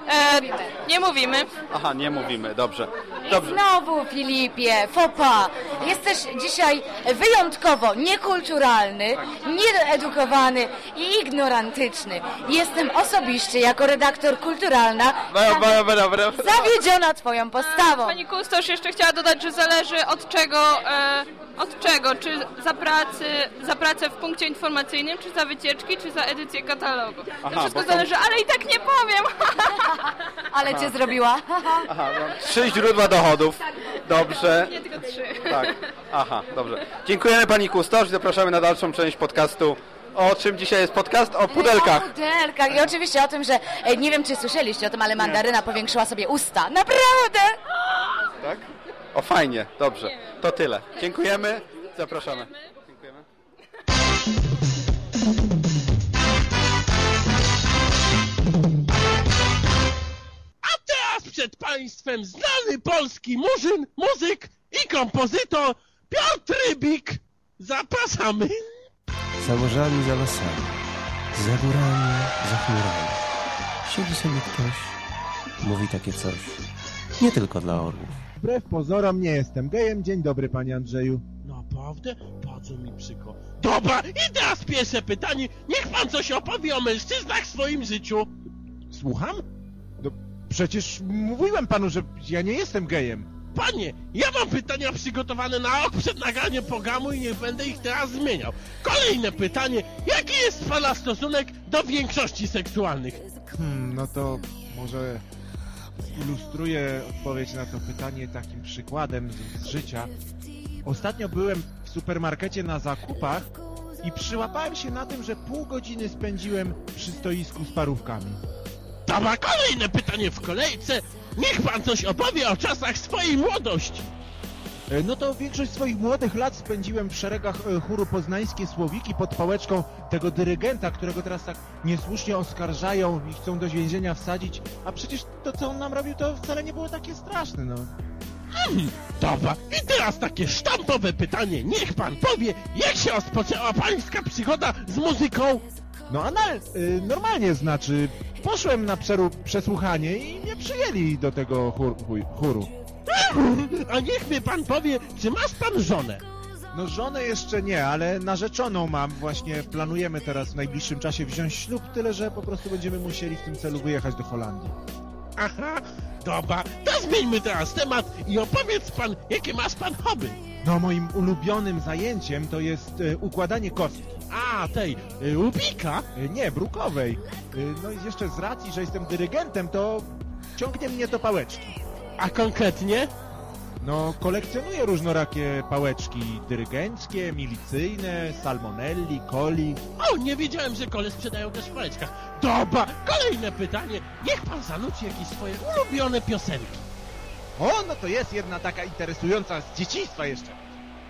E, nie mówimy. Aha, nie mówimy, dobrze. Dobrze. znowu, Filipie, fopa, jesteś dzisiaj wyjątkowo niekulturalny, niedoedukowany i ignorantyczny. Jestem osobiście, jako redaktor kulturalna, Bra, bra, bra, bra. zawiedziona twoją postawą. Pani Kustosz jeszcze chciała dodać, że zależy od czego, e, od czego, czy za, pracy, za pracę w punkcie informacyjnym, czy za wycieczki, czy za edycję katalogu. To Aha, wszystko bo to- zależy, ale i tak nie powiem. Ale cię zrobiła. Aha, no, trzy źródła dochodów. Dobrze. Nie tylko trzy. Tak. Aha, dobrze. Dziękujemy pani Kustosz. Zapraszamy na dalszą część podcastu. O czym dzisiaj jest podcast? O pudelkach. O pudelkach i oczywiście o tym, że e, nie wiem czy słyszeliście o tym, ale mandaryna powiększyła sobie usta. Naprawdę! Tak? O fajnie, dobrze. To tyle. Dziękujemy. Zapraszamy. Dziękujemy. A teraz przed Państwem znany polski murzyn, muzyk i kompozytor Piotr Rybik. Zapraszamy. Za morzami, za lasami, za górami, za chmurami. Siedzi sobie ktoś, mówi takie coś. Nie tylko dla orłów. Wbrew pozorom nie jestem gejem. Dzień dobry, panie Andrzeju. Naprawdę? Bardzo mi przykro. Dobra, i teraz pierwsze pytanie. Niech pan coś opowie o mężczyznach w swoim życiu. Słucham? Przecież mówiłem panu, że ja nie jestem gejem. Panie, ja mam pytania przygotowane na rok przed nagraniem programu i nie będę ich teraz zmieniał. Kolejne pytanie. Jaki jest pana stosunek do większości seksualnych? Hmm, no to może ilustruję odpowiedź na to pytanie takim przykładem z, z życia. Ostatnio byłem w supermarkecie na zakupach i przyłapałem się na tym, że pół godziny spędziłem przy stoisku z parówkami. Dobra, kolejne pytanie w kolejce. Niech pan coś opowie o czasach swojej młodości. E, No to większość swoich młodych lat spędziłem w szeregach e, chóru Poznańskie Słowiki pod pałeczką tego dyrygenta, którego teraz tak niesłusznie oskarżają i chcą do więzienia wsadzić, a przecież to co on nam robił to wcale nie było takie straszne, no. Hmm, dobra, i teraz takie sztampowe pytanie. Niech pan powie, jak się rozpoczęła pańska przygoda z muzyką? No anal, y, normalnie znaczy, poszłem na przesłuchanie i mnie przyjęli do tego chór, chuj, chóru. A niech mi pan powie, czy masz pan żonę? No żonę jeszcze nie, ale narzeczoną mam. Właśnie planujemy teraz w najbliższym czasie wziąć ślub, tyle że po prostu będziemy musieli w tym celu wyjechać do Holandii. Aha, dobra, to zmieńmy teraz temat i opowiedz pan, jakie masz pan hobby. No moim ulubionym zajęciem to jest e, układanie kostki. A, tej, y, Ubika? E, nie, brukowej. E, no i jeszcze z racji, że jestem dyrygentem, to ciągnie mnie do pałeczki. A konkretnie? No, kolekcjonuję różnorakie pałeczki dyrygenckie, milicyjne, salmonelli, coli. O, nie wiedziałem, że kole sprzedają też w pałeczkach. Dobra, kolejne pytanie. Niech pan zanuci jakieś swoje ulubione piosenki. O, no to jest jedna taka interesująca z dzieciństwa jeszcze.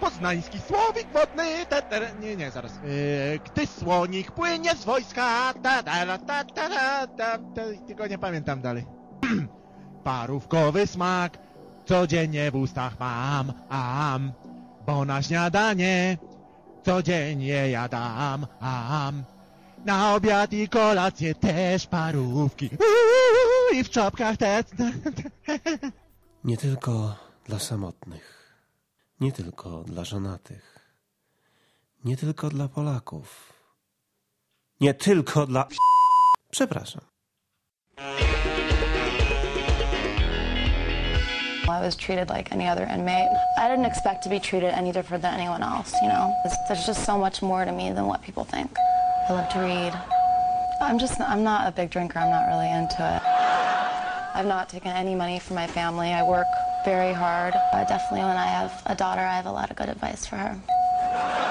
Poznański słowik wodny, ta, ta, nie, nie, zaraz. Yy, gdy słonik płynie z wojska, ta, ta, ta, ta, ta, ta, tylko nie pamiętam dalej. Parówkowy smak, codziennie w ustach mam, am, bo na śniadanie codziennie jadam, am. Na obiad i kolację też parówki. Uuu, I w czapkach te... Nie tylko dla samotnych, nie tylko dla żonatych, nie tylko dla Polaków, nie tylko dla... Przepraszam. I was treated like any other inmate. I didn't expect to be treated any different than anyone else, you know? There's, just so much more to me than what people think. I love to read. I'm just, I'm not a big drinker. I'm not really into it. I've not taken any money from my family. I work very hard. Uh, definitely when I have a daughter, I have a lot of good advice for her.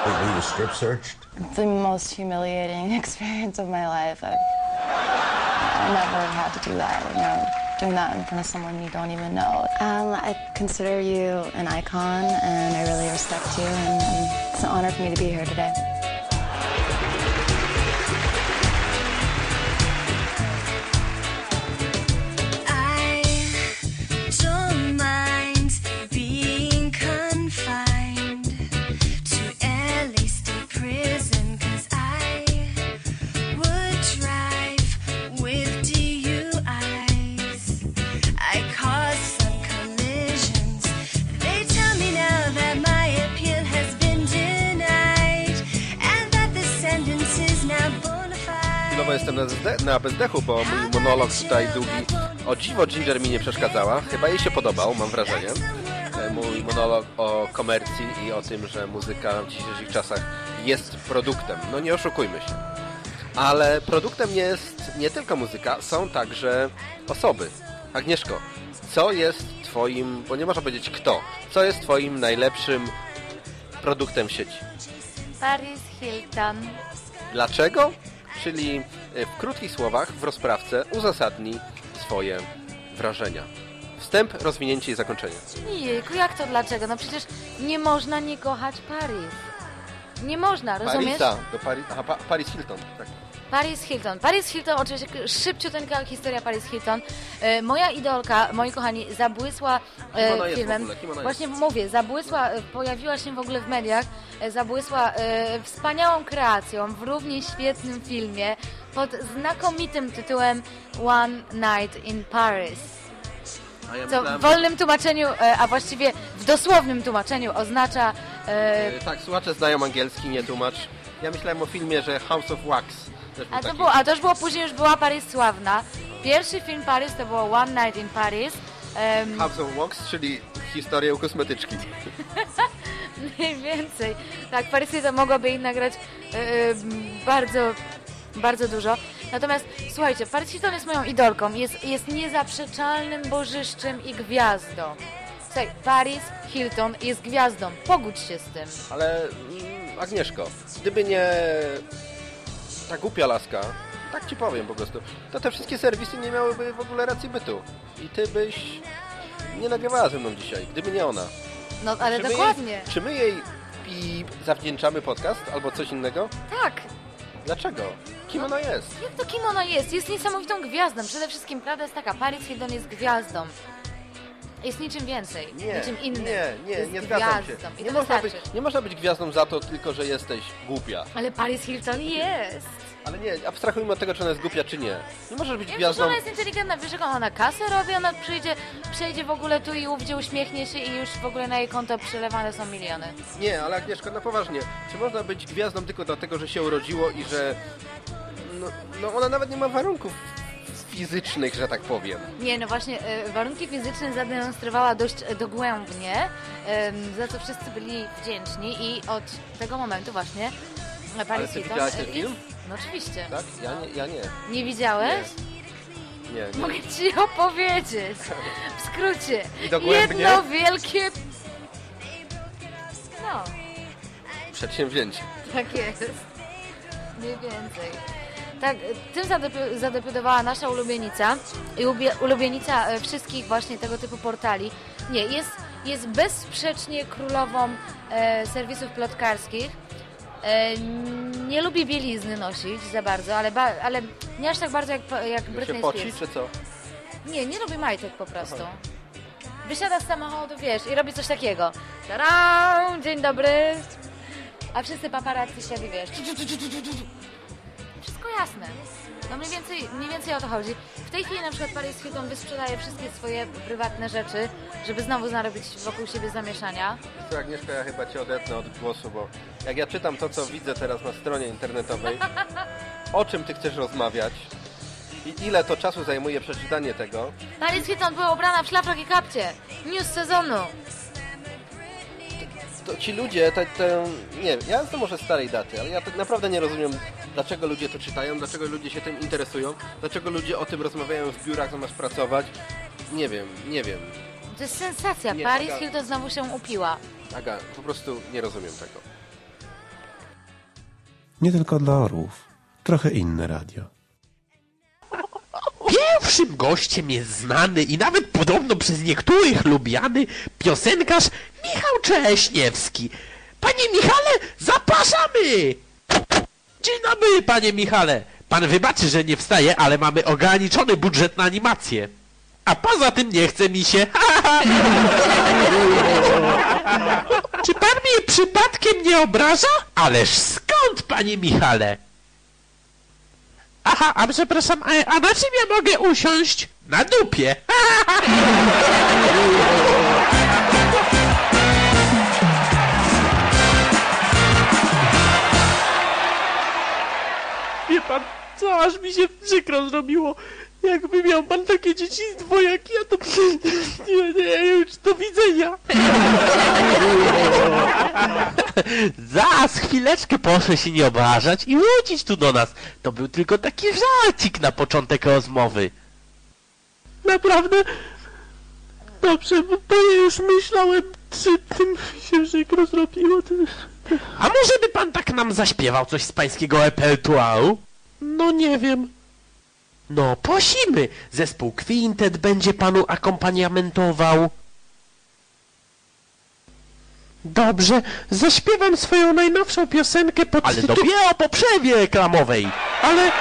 Were you strip searched? The most humiliating experience of my life. I've, I never had to do that. You know, doing that in front of someone you don't even know. Um, I consider you an icon, and I really respect you, and it's an honor for me to be here today. Na, zde- na bezdechu, bo mój monolog tutaj długi. O dziwo Ginger mi nie przeszkadzała. Chyba jej się podobał, mam wrażenie. E, Mój monolog o komercji i o tym, że muzyka w dzisiejszych czasach jest produktem. No nie oszukujmy się. Ale produktem jest nie tylko muzyka, są także osoby. Agnieszko, co jest twoim, bo nie można powiedzieć kto, co jest twoim najlepszym produktem sieci? Paris Hilton. Dlaczego? Czyli e, w krótkich słowach, w rozprawce uzasadnij swoje wrażenia. Wstęp, rozwinięcie i zakończenie. Jejku, jak to dlaczego? No przecież nie można nie kochać Paris. Nie można, rozumiesz? Parisa, do Pari Aha, pa Paris Hilton. Tak. Paris Hilton. Paris Hilton, oczywiście szybciuteńka historia Paris Hilton. E, moja idolka, moi kochani, zabłysła e, filmem. Właśnie mówię, zabłysła, e, pojawiła się w ogóle w mediach, e, zabłysła e, wspaniałą kreacją w równie świetnym filmie pod znakomitym tytułem One Night in Paris. Ja Co myślałem, w wolnym tłumaczeniu, a właściwie w dosłownym tłumaczeniu oznacza Tak, słuchacze znają angielski, nie tłumacz. Ja myślałem o filmie, że House of Wax. Też był A to, taki. było, a to już było później, już była Paris sławna. Pierwszy film Paris to było One Night in Paris. Em, House of Wax, czyli historię u kosmetyczki. mniej więcej. Tak, Paris to mogłaby ich nagrać e, e, bardzo, bardzo dużo. Natomiast słuchajcie, Paris Hilton jest moją idolką. Jest, jest niezaprzeczalnym bożyszczem i gwiazdą. Słuchaj, Paris Hilton jest gwiazdą. Pogódź się z tym. Ale mm, Agnieszko, gdyby nie ta głupia laska, tak ci powiem po prostu, to te wszystkie serwisy nie miałyby w ogóle racji bytu. I ty byś nie nagrywała ze mną dzisiaj, gdyby nie ona. No ale Czy my dokładnie. Jej, czy my jej pi zawdzięczamy podcast albo coś innego? Tak. Dlaczego? Kim ona jest? Jak to kim ona jest? Jest niesamowitą gwiazdą. Przede wszystkim prawda jest taka, Paris Hilton jest gwiazdą. Jest niczym więcej, Nie, niczym innym. nie, nie, jest nie zgadzam się. gwiazdą. I Nie można, być, nie można być gwiazdą za to tylko, że jesteś głupia. Ale Paris Hilton jest. Ale nie, abstrahujmy od tego, czy ona jest głupia, czy nie. Nie możesz być Wiem, że gwiazdą... ona jest inteligentna, wiesz, jak ona na kasę robi, ona przyjdzie, przejdzie w ogóle tu i ówdzie, uśmiechnie się i już w ogóle na jej konto przelewane są miliony. Nie, ale Agnieszka, na poważnie. Czy można być gwiazdą tylko dlatego, że się urodziło i że... No, no ona nawet nie ma warunków fizycznych, że tak powiem. Nie, no właśnie, e, warunki fizyczne zademonstrowała dość e, dogłębnie, za co wszyscy byli wdzięczni i od tego momentu właśnie Paris Ale ty Hilton widziałaś ten film? No oczywiście. Tak? Ja nie. Ja nie. Nie widziałeś? Nie, nie. Mogę ci opowiedzieć. W skrócie. I dogłębnie? Jedno wielkie... No, Przedsięwzięcie. tak jest. Mniej więcej. Tak, tym zadepi- zadebiutowała nasza ulubienica i ubie- ulubienica e, wszystkich właśnie tego typu portali. Nie, jest jest bezsprzecznie królową e, serwisów plotkarskich. E, nie lubi bielizny nosić za bardzo, ale, ba, ale nie aż tak bardzo jak, jak Się Britney poci, Spears. czy co? Nie, nie lubi majtek po prostu. Wysiada z samochodu, wiesz, i robi coś takiego. Tadam, dzień dobry. A wszyscy paparazzi siedzi, wiesz. Wszystko jasne. No mniej więcej, mniej więcej o to chodzi. W tej chwili na przykład Paris Hilton wysprzedaje wszystkie swoje prywatne rzeczy, żeby znowu narobić wokół siebie zamieszania. To Agnieszka, ja chyba Cię odetnę od głosu, bo jak ja czytam to, co widzę teraz na stronie internetowej, o czym Ty chcesz rozmawiać i ile to czasu zajmuje przeczytanie tego, Paris Hilton była ubrana w szlafrok i kapcie. News sezonu. to ci ludzie, te, te, nie wiem, ja jestem może starej daty, ale ja tak naprawdę nie rozumiem, dlaczego ludzie to czytają, dlaczego ludzie się tym interesują, dlaczego ludzie o tym rozmawiają w biurach zamiast pracować. Nie wiem, nie wiem. To jest sensacja. Nie, Paris taka- Hilton znowu się upiła. Aga, po prostu nie rozumiem tego. Nie tylko dla orłów. Trochę inne radio. Pierwszym gościem jest znany i nawet podobno przez niektórych lubiany piosenkarz Michał Cześniewski. Panie Michale, zapraszamy! Dzień dobry, panie Michale. Pan wybaczy, że nie wstaje, ale mamy ograniczony budżet na animację. A poza tym nie chce mi się. Czy pan mnie przypadkiem nie obraża? Ależ skąd, panie Michale? Aha, a przepraszam, a, a na czym ja mogę usiąść? Na dupie. co aż mi się przykro zrobiło. Jakby miał pan takie dzieciństwo jak ja, to... Nie, nie, już do widzenia. Zaraz, chwileczkę, proszę się nie obrażać i wrócić tu do nas. To był tylko taki żarcik na początek rozmowy. Naprawdę? Dobrze, bo ja już myślałem, czy tym się przykro zrobiło. A może by pan tak nam zaśpiewał coś z pańskiego repertuaru? No nie wiem. No, prosimy. Zespół Quintet będzie panu akompaniamentował. Dobrze, zaśpiewam swoją najnowszą piosenkę pod Ale dopiero po przerwie reklamowej. Ale...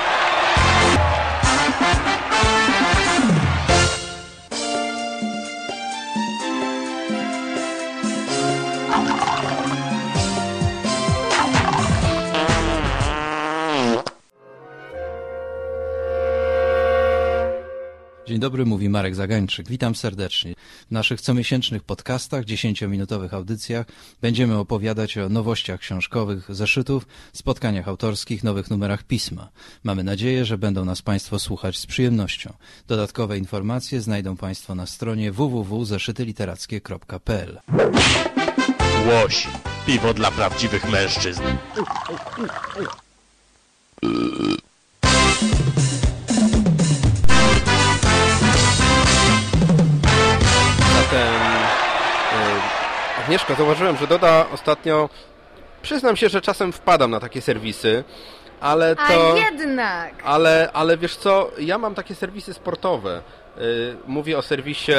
Dzień dobry, mówi Marek Zagańczyk. Witam serdecznie. W naszych comiesięcznych podcastach, dziesięciominutowych audycjach będziemy opowiadać o nowościach książkowych, zeszytów, spotkaniach autorskich, nowych numerach pisma. Mamy nadzieję, że będą nas Państwo słuchać z przyjemnością. Dodatkowe informacje znajdą Państwo na stronie www.zeszytyliterackie.pl Łosi. Piwo dla prawdziwych mężczyzn. Agnieszko, zauważyłem, że Doda ostatnio, przyznam się, że czasem wpadam na takie serwisy, ale to... A jednak! Ale, ale wiesz co, ja mam takie serwisy sportowe. Y, Mówię o serwisie,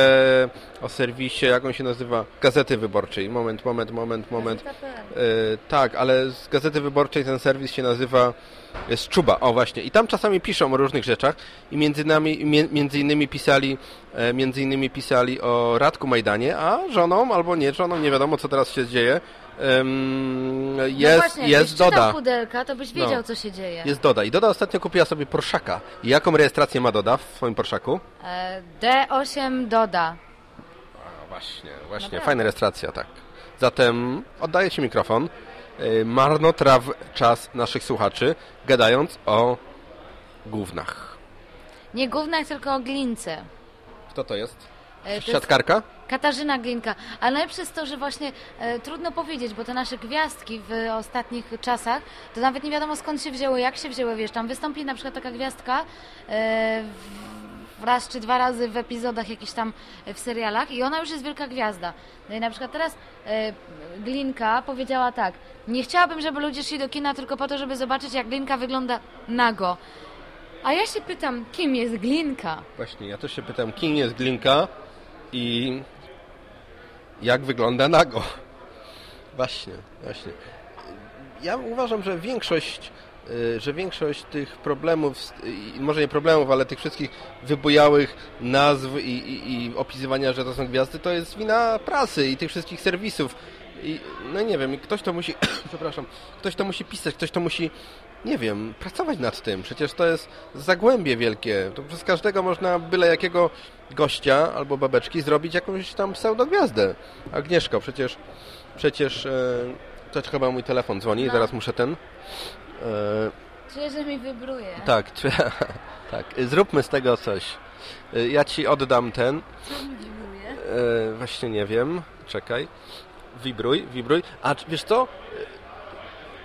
o serwisie, jak on się nazywa? Gazety Wyborczej. Moment, moment, moment, moment. Y, Tak, ale z Gazety Wyborczej ten serwis się nazywa jest Czuba, o właśnie. I tam czasami piszą o różnych rzeczach i między, nami, między innymi pisali e, między innymi pisali o Radku Majdanie, a żoną albo nie żoną, nie wiadomo co teraz się dzieje. No jest właśnie, jest Doda. pudelka, to byś No. wiedział, co się dzieje. Jest Doda. I Doda ostatnio kupiła sobie Porszaka. I jaką rejestrację ma Doda w swoim Porszaku? E, D8 Doda. A właśnie, właśnie. Naprawdę. Fajna rejestracja, tak. Zatem oddaję Ci mikrofon. Y, Marnotraw czas naszych słuchaczy, gadając o gównach. Nie gównach, tylko o glince. Kto to jest? E, to jest Siatkarka? Katarzyna Glinka. Ale najlepsze jest to, że właśnie e, trudno powiedzieć, bo te nasze gwiazdki w ostatnich czasach, to nawet nie wiadomo skąd się wzięły, jak się wzięły, wiesz, tam wystąpi na przykład taka gwiazdka e, w, raz czy dwa razy w epizodach jakichś tam e, w serialach i ona już jest wielka gwiazda. No i na przykład teraz e, Glinka powiedziała tak, nie chciałabym, żeby ludzie szli do kina tylko po to, żeby zobaczyć, jak Glinka wygląda nago. A ja się pytam, kim jest Glinka? Właśnie, ja też się pytam, kim jest Glinka i jak wygląda nago. Właśnie, właśnie. Ja uważam, że większość, y, że większość tych problemów, może nie problemów, ale tych wszystkich wybujałych nazw i, i, i opisywania, że to są gwiazdy, to jest wina prasy i tych wszystkich serwisów. I, no nie wiem, ktoś to musi, przepraszam, ktoś to musi pisać, ktoś to musi, nie wiem, pracować nad tym. Przecież to jest zagłębie wielkie. To przez każdego można byle jakiego gościa albo babeczki zrobić jakąś tam pseudogwiazdę. Agnieszko, przecież, przecież, e, to chyba mój telefon dzwoni, No. zaraz muszę ten. E, Czuję, że mi wybruje. tak, czy, tak, zróbmy z tego coś. E, Ja ci oddam ten. Co mi wybruje? E, właśnie nie wiem. Czekaj. Wibruj, wibruj. A czy- wiesz co?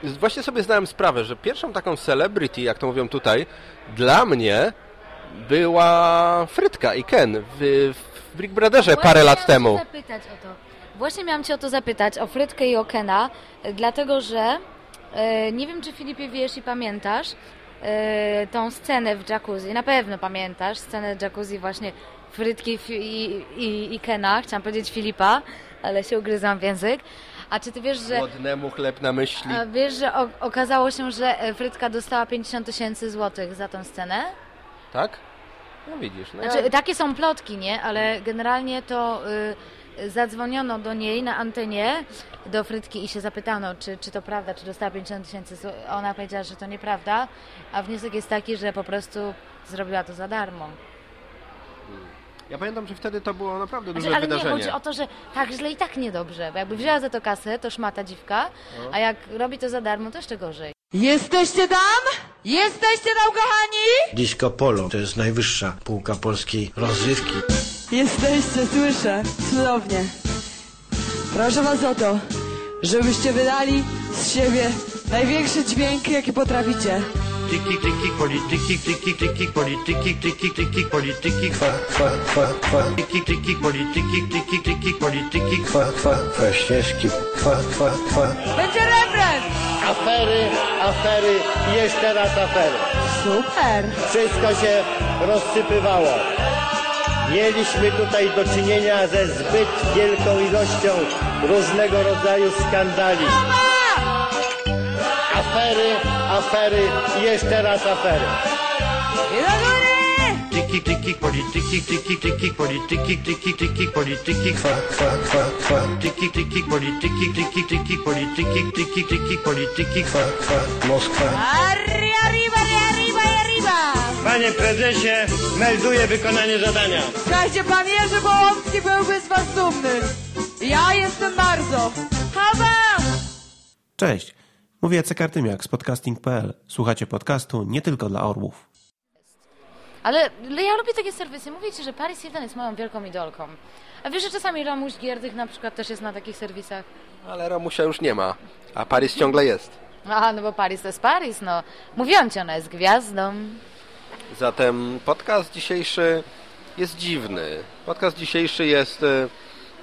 Właśnie sobie zdałem sprawę, że pierwszą taką celebrity, jak to mówią tutaj, dla mnie była Frytka i Ken w, w Big Brotherze Właśnie parę lat temu. Cię zapytać o to. Właśnie miałam Cię o to zapytać, o Frytkę i o Kena, e, dlatego że e, nie wiem, czy Filipie wiesz i pamiętasz e, tą scenę w jacuzzi. Na pewno pamiętasz scenę w jacuzzi właśnie Frytki i, i, i Kena. Chciałam powiedzieć Filipa, ale się ugryzłam w język. A czy Ty wiesz, że... Głodnemu chleb na myśli. A wiesz, że o, okazało się, że e, Frytka dostała 50 tysięcy złotych za tą scenę? Tak? No widzisz. No Znaczy, ja... takie są plotki, nie? Ale generalnie to y, zadzwoniono do niej na antenie, do Frytki i się zapytano, czy, czy to prawda, czy dostała 50 tysięcy. Ona powiedziała, że to nieprawda, a wniosek jest taki, że po prostu zrobiła to za darmo. Ja pamiętam, że wtedy to było naprawdę duże Znaczy, ale nie wydarzenie. chodzi o to, że tak źle i tak niedobrze, bo jakby wzięła za to kasę, to szmata dziwka, No. a jak robi to za darmo, to jeszcze gorzej. Jesteście tam? Jesteście tam, kochani? Disco Polo to jest najwyższa półka polskiej rozrywki. Jesteście, słyszę. Cudownie. Proszę was o to, żebyście wydali z siebie największy dźwięk, jaki potraficie. Tiki, tiki, polityki, tiki, tiki, polityki, tiki, tiki, polityki, kwa, kwa, kwa, kwa. Tiki, tiki, polityki, tiki, tiki, polityki, kwa, kwa, kwa. Ścieżki, kwa, kwa, kwa. Będzie refren! Afery, afery i jeszcze raz afery. Super. Wszystko się rozsypywało. Mieliśmy tutaj do czynienia ze zbyt wielką ilością różnego rodzaju skandali. Afery, afery i jeszcze raz afery. Tiki, tiki, polityki, tiki, tiki, polityki, tiki, tiki, polityki, kwa, kwa, kwa, kwa. Tiki, tiki, polityki, tiki, tiki, polityki, tiki, tiki, polityki, kwa, kwa. Moskwa. Arri, arriba, arriba, arriba! Panie prezesie, melduję wykonanie zadania. Słuchajcie, pan Jerzy Bołomski byłby z was dumny. Ja jestem bardzo. Haba! Cześć, mówię Jacek Artymiak z podcasting.pl. Słuchacie podcastu nie tylko dla orłów. Ale ale ja lubię takie serwisy. Mówię Ci, że Paris Hilton jest moją wielką idolką. A wiesz, że czasami Romuś Gierdych na przykład też jest na takich serwisach? Ale Romusia już nie ma, a Paris ciągle jest. Aha, no bo Paris to jest Paris, no. Mówiłam Ci, ona jest gwiazdą. Zatem podcast dzisiejszy jest dziwny. Podcast dzisiejszy jest e,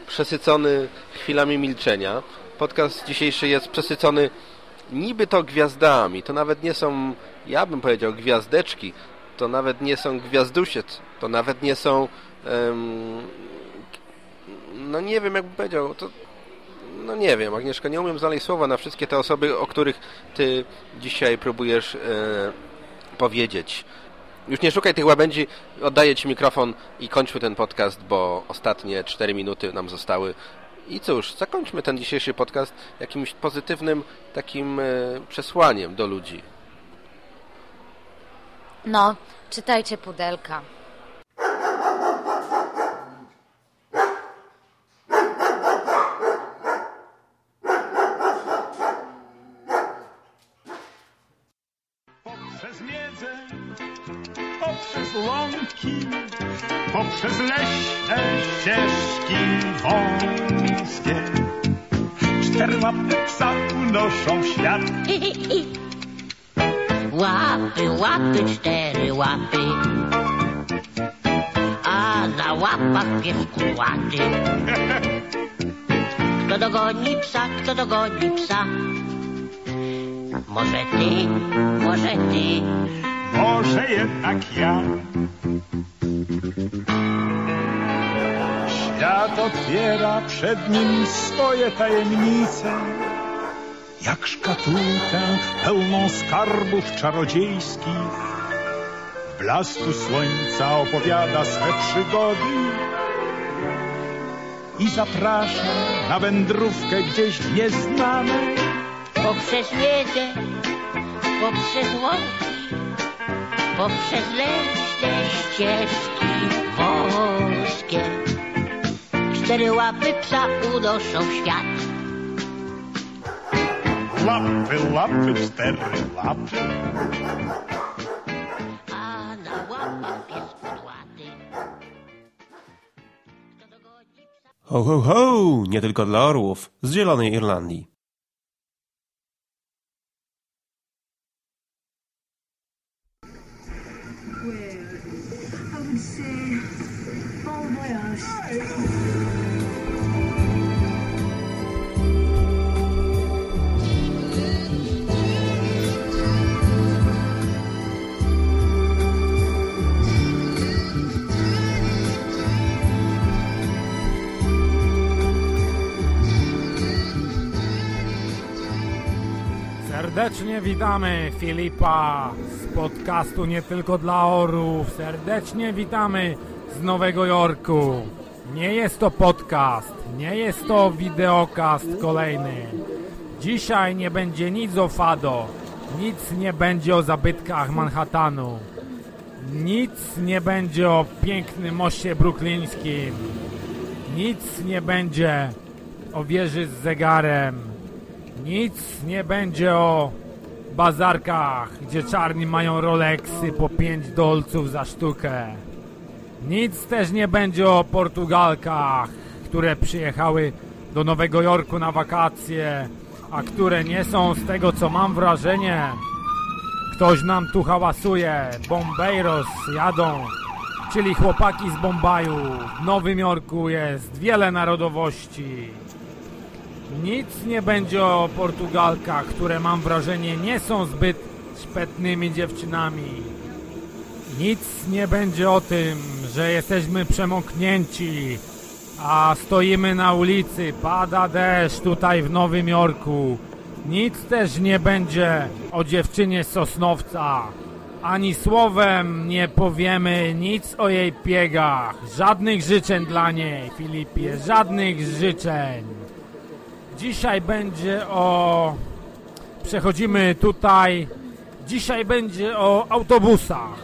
przesycony chwilami milczenia. Podcast dzisiejszy jest przesycony niby to gwiazdami. To nawet nie są, ja bym powiedział, gwiazdeczki. To nawet nie są gwiazdusie. To nawet nie są, em, no nie wiem, jakbym powiedział, to no nie wiem, Agnieszka, nie umiem znaleźć słowa na wszystkie te osoby, o których ty dzisiaj próbujesz e, powiedzieć. Już nie szukaj tych łabędzi, oddaję Ci mikrofon i kończmy ten podcast, bo ostatnie 4 minuty nam zostały. I cóż, zakończmy ten dzisiejszy podcast jakimś pozytywnym takim e, przesłaniem do ludzi. No, czytajcie pudelka. Poprzez miedzę, poprzez łąki, poprzez leśne ścieżki wąskie. Cztery łapy psa unoszą świat. Łapy, łapy, cztery łapy. A na łapach pies kudłaty. Kto dogoni psa, kto dogoni psa? Może ty, może ty. Może jednak ja. Otwiera przed nim swoje tajemnice, jak szkatułkę pełną skarbów czarodziejskich. W blasku słońca opowiada swe przygody i zaprasza na wędrówkę gdzieś nieznane. Poprzez miedzę, poprzez łąki, poprzez leśne ścieżki wąskie. Cztery łapy psa unoszą w świat. Łapy, łapy, cztery łapy. A na łapach pies kudłaty. Ho, ho, ho! Nie tylko dla orłów z Zielonej Irlandii. Serdecznie witamy Filipa z podcastu Nie Tylko dla Orów. Serdecznie witamy z Nowego Jorku. Nie jest to podcast, nie jest to wideokast kolejny. Dzisiaj nie będzie nic o Fado, nic nie będzie o zabytkach Manhattanu, nic nie będzie o pięknym moście bruklińskim, nic nie będzie o wieży z zegarem, nic nie będzie o bazarkach, gdzie czarni mają Rolexy po 5 dolców za sztukę. Nic też nie będzie o Portugalkach, które przyjechały do Nowego Jorku na wakacje, a które nie są z tego co mam wrażenie. Ktoś nam tu hałasuje, Bombeiros jadą, czyli chłopaki z Bombaju. W Nowym Jorku jest wiele narodowości. Nic nie będzie o Portugalkach, które mam wrażenie nie są zbyt szpetnymi dziewczynami. Nic nie będzie o tym, że jesteśmy przemoknięci, a stoimy na ulicy, pada deszcz tutaj w Nowym Jorku. Nic też nie będzie o dziewczynie Sosnowca. Ani słowem nie powiemy nic o jej piegach. Żadnych życzeń dla niej, Filipie, żadnych życzeń. Dzisiaj będzie o... Przechodzimy tutaj. Dzisiaj będzie o autobusach.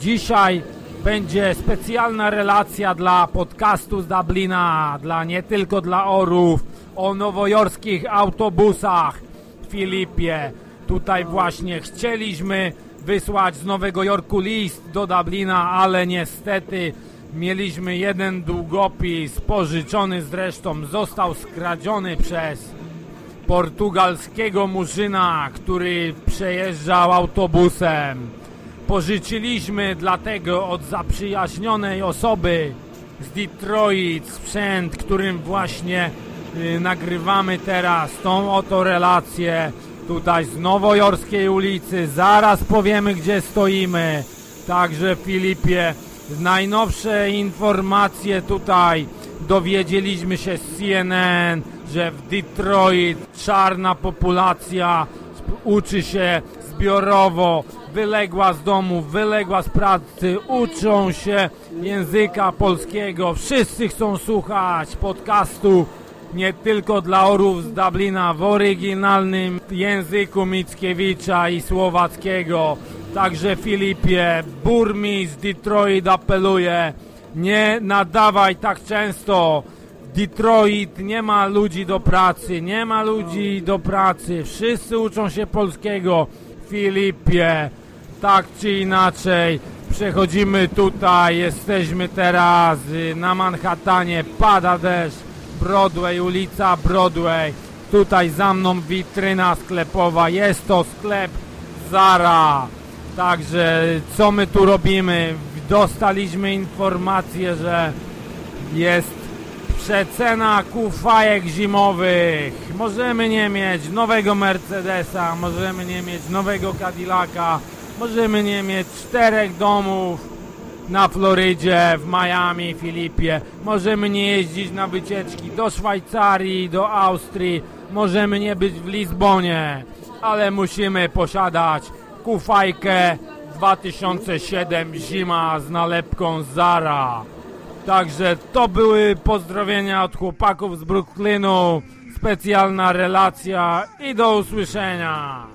Dzisiaj będzie specjalna relacja dla podcastu z Dublina, dla nie tylko dla orów, o nowojorskich autobusach. Filipie, tutaj właśnie chcieliśmy wysłać z Nowego Jorku list do Dublina, ale niestety mieliśmy jeden długopis, pożyczony zresztą, został skradziony przez portugalskiego murzyna, który przejeżdżał autobusem. Pożyczyliśmy dlatego od zaprzyjaźnionej osoby z Detroit sprzęt, którym właśnie y, nagrywamy teraz tą oto relację tutaj z Nowojorskiej ulicy. Zaraz powiemy, gdzie stoimy. Także Filipie, najnowsze informacje tutaj dowiedzieliśmy się z CNN, że w Detroit czarna populacja uczy się zbiorowo, wyległa z domu, wyległa z pracy, uczą się języka polskiego. Wszyscy chcą słuchać podcastu nie tylko dla orów z Dublina w oryginalnym języku Mickiewicza i Słowackiego. Także Filipie, burmistrz Detroit apeluje, nie nadawaj tak często. Detroit nie ma ludzi do pracy, nie ma ludzi do pracy. Wszyscy uczą się polskiego. Filipie, tak czy inaczej, przechodzimy tutaj, jesteśmy teraz y, na Manhattanie, pada deszcz, Broadway, ulica Broadway. Tutaj za mną witryna sklepowa, jest to sklep Zara. Także co my tu robimy? Dostaliśmy informację, że jest przecena kufajek zimowych. Możemy nie mieć nowego Mercedesa, możemy nie mieć nowego Cadillaca, możemy nie mieć czterech domów, na Florydzie, w Miami, Filipie. Możemy nie jeździć na wycieczki do Szwajcarii, do Austrii. Możemy nie być w Lizbonie, ale musimy posiadać kufajkę 2007 zima z nalepką Zara. Także to były pozdrowienia od chłopaków z Brooklynu. Specjalna relacja i do usłyszenia.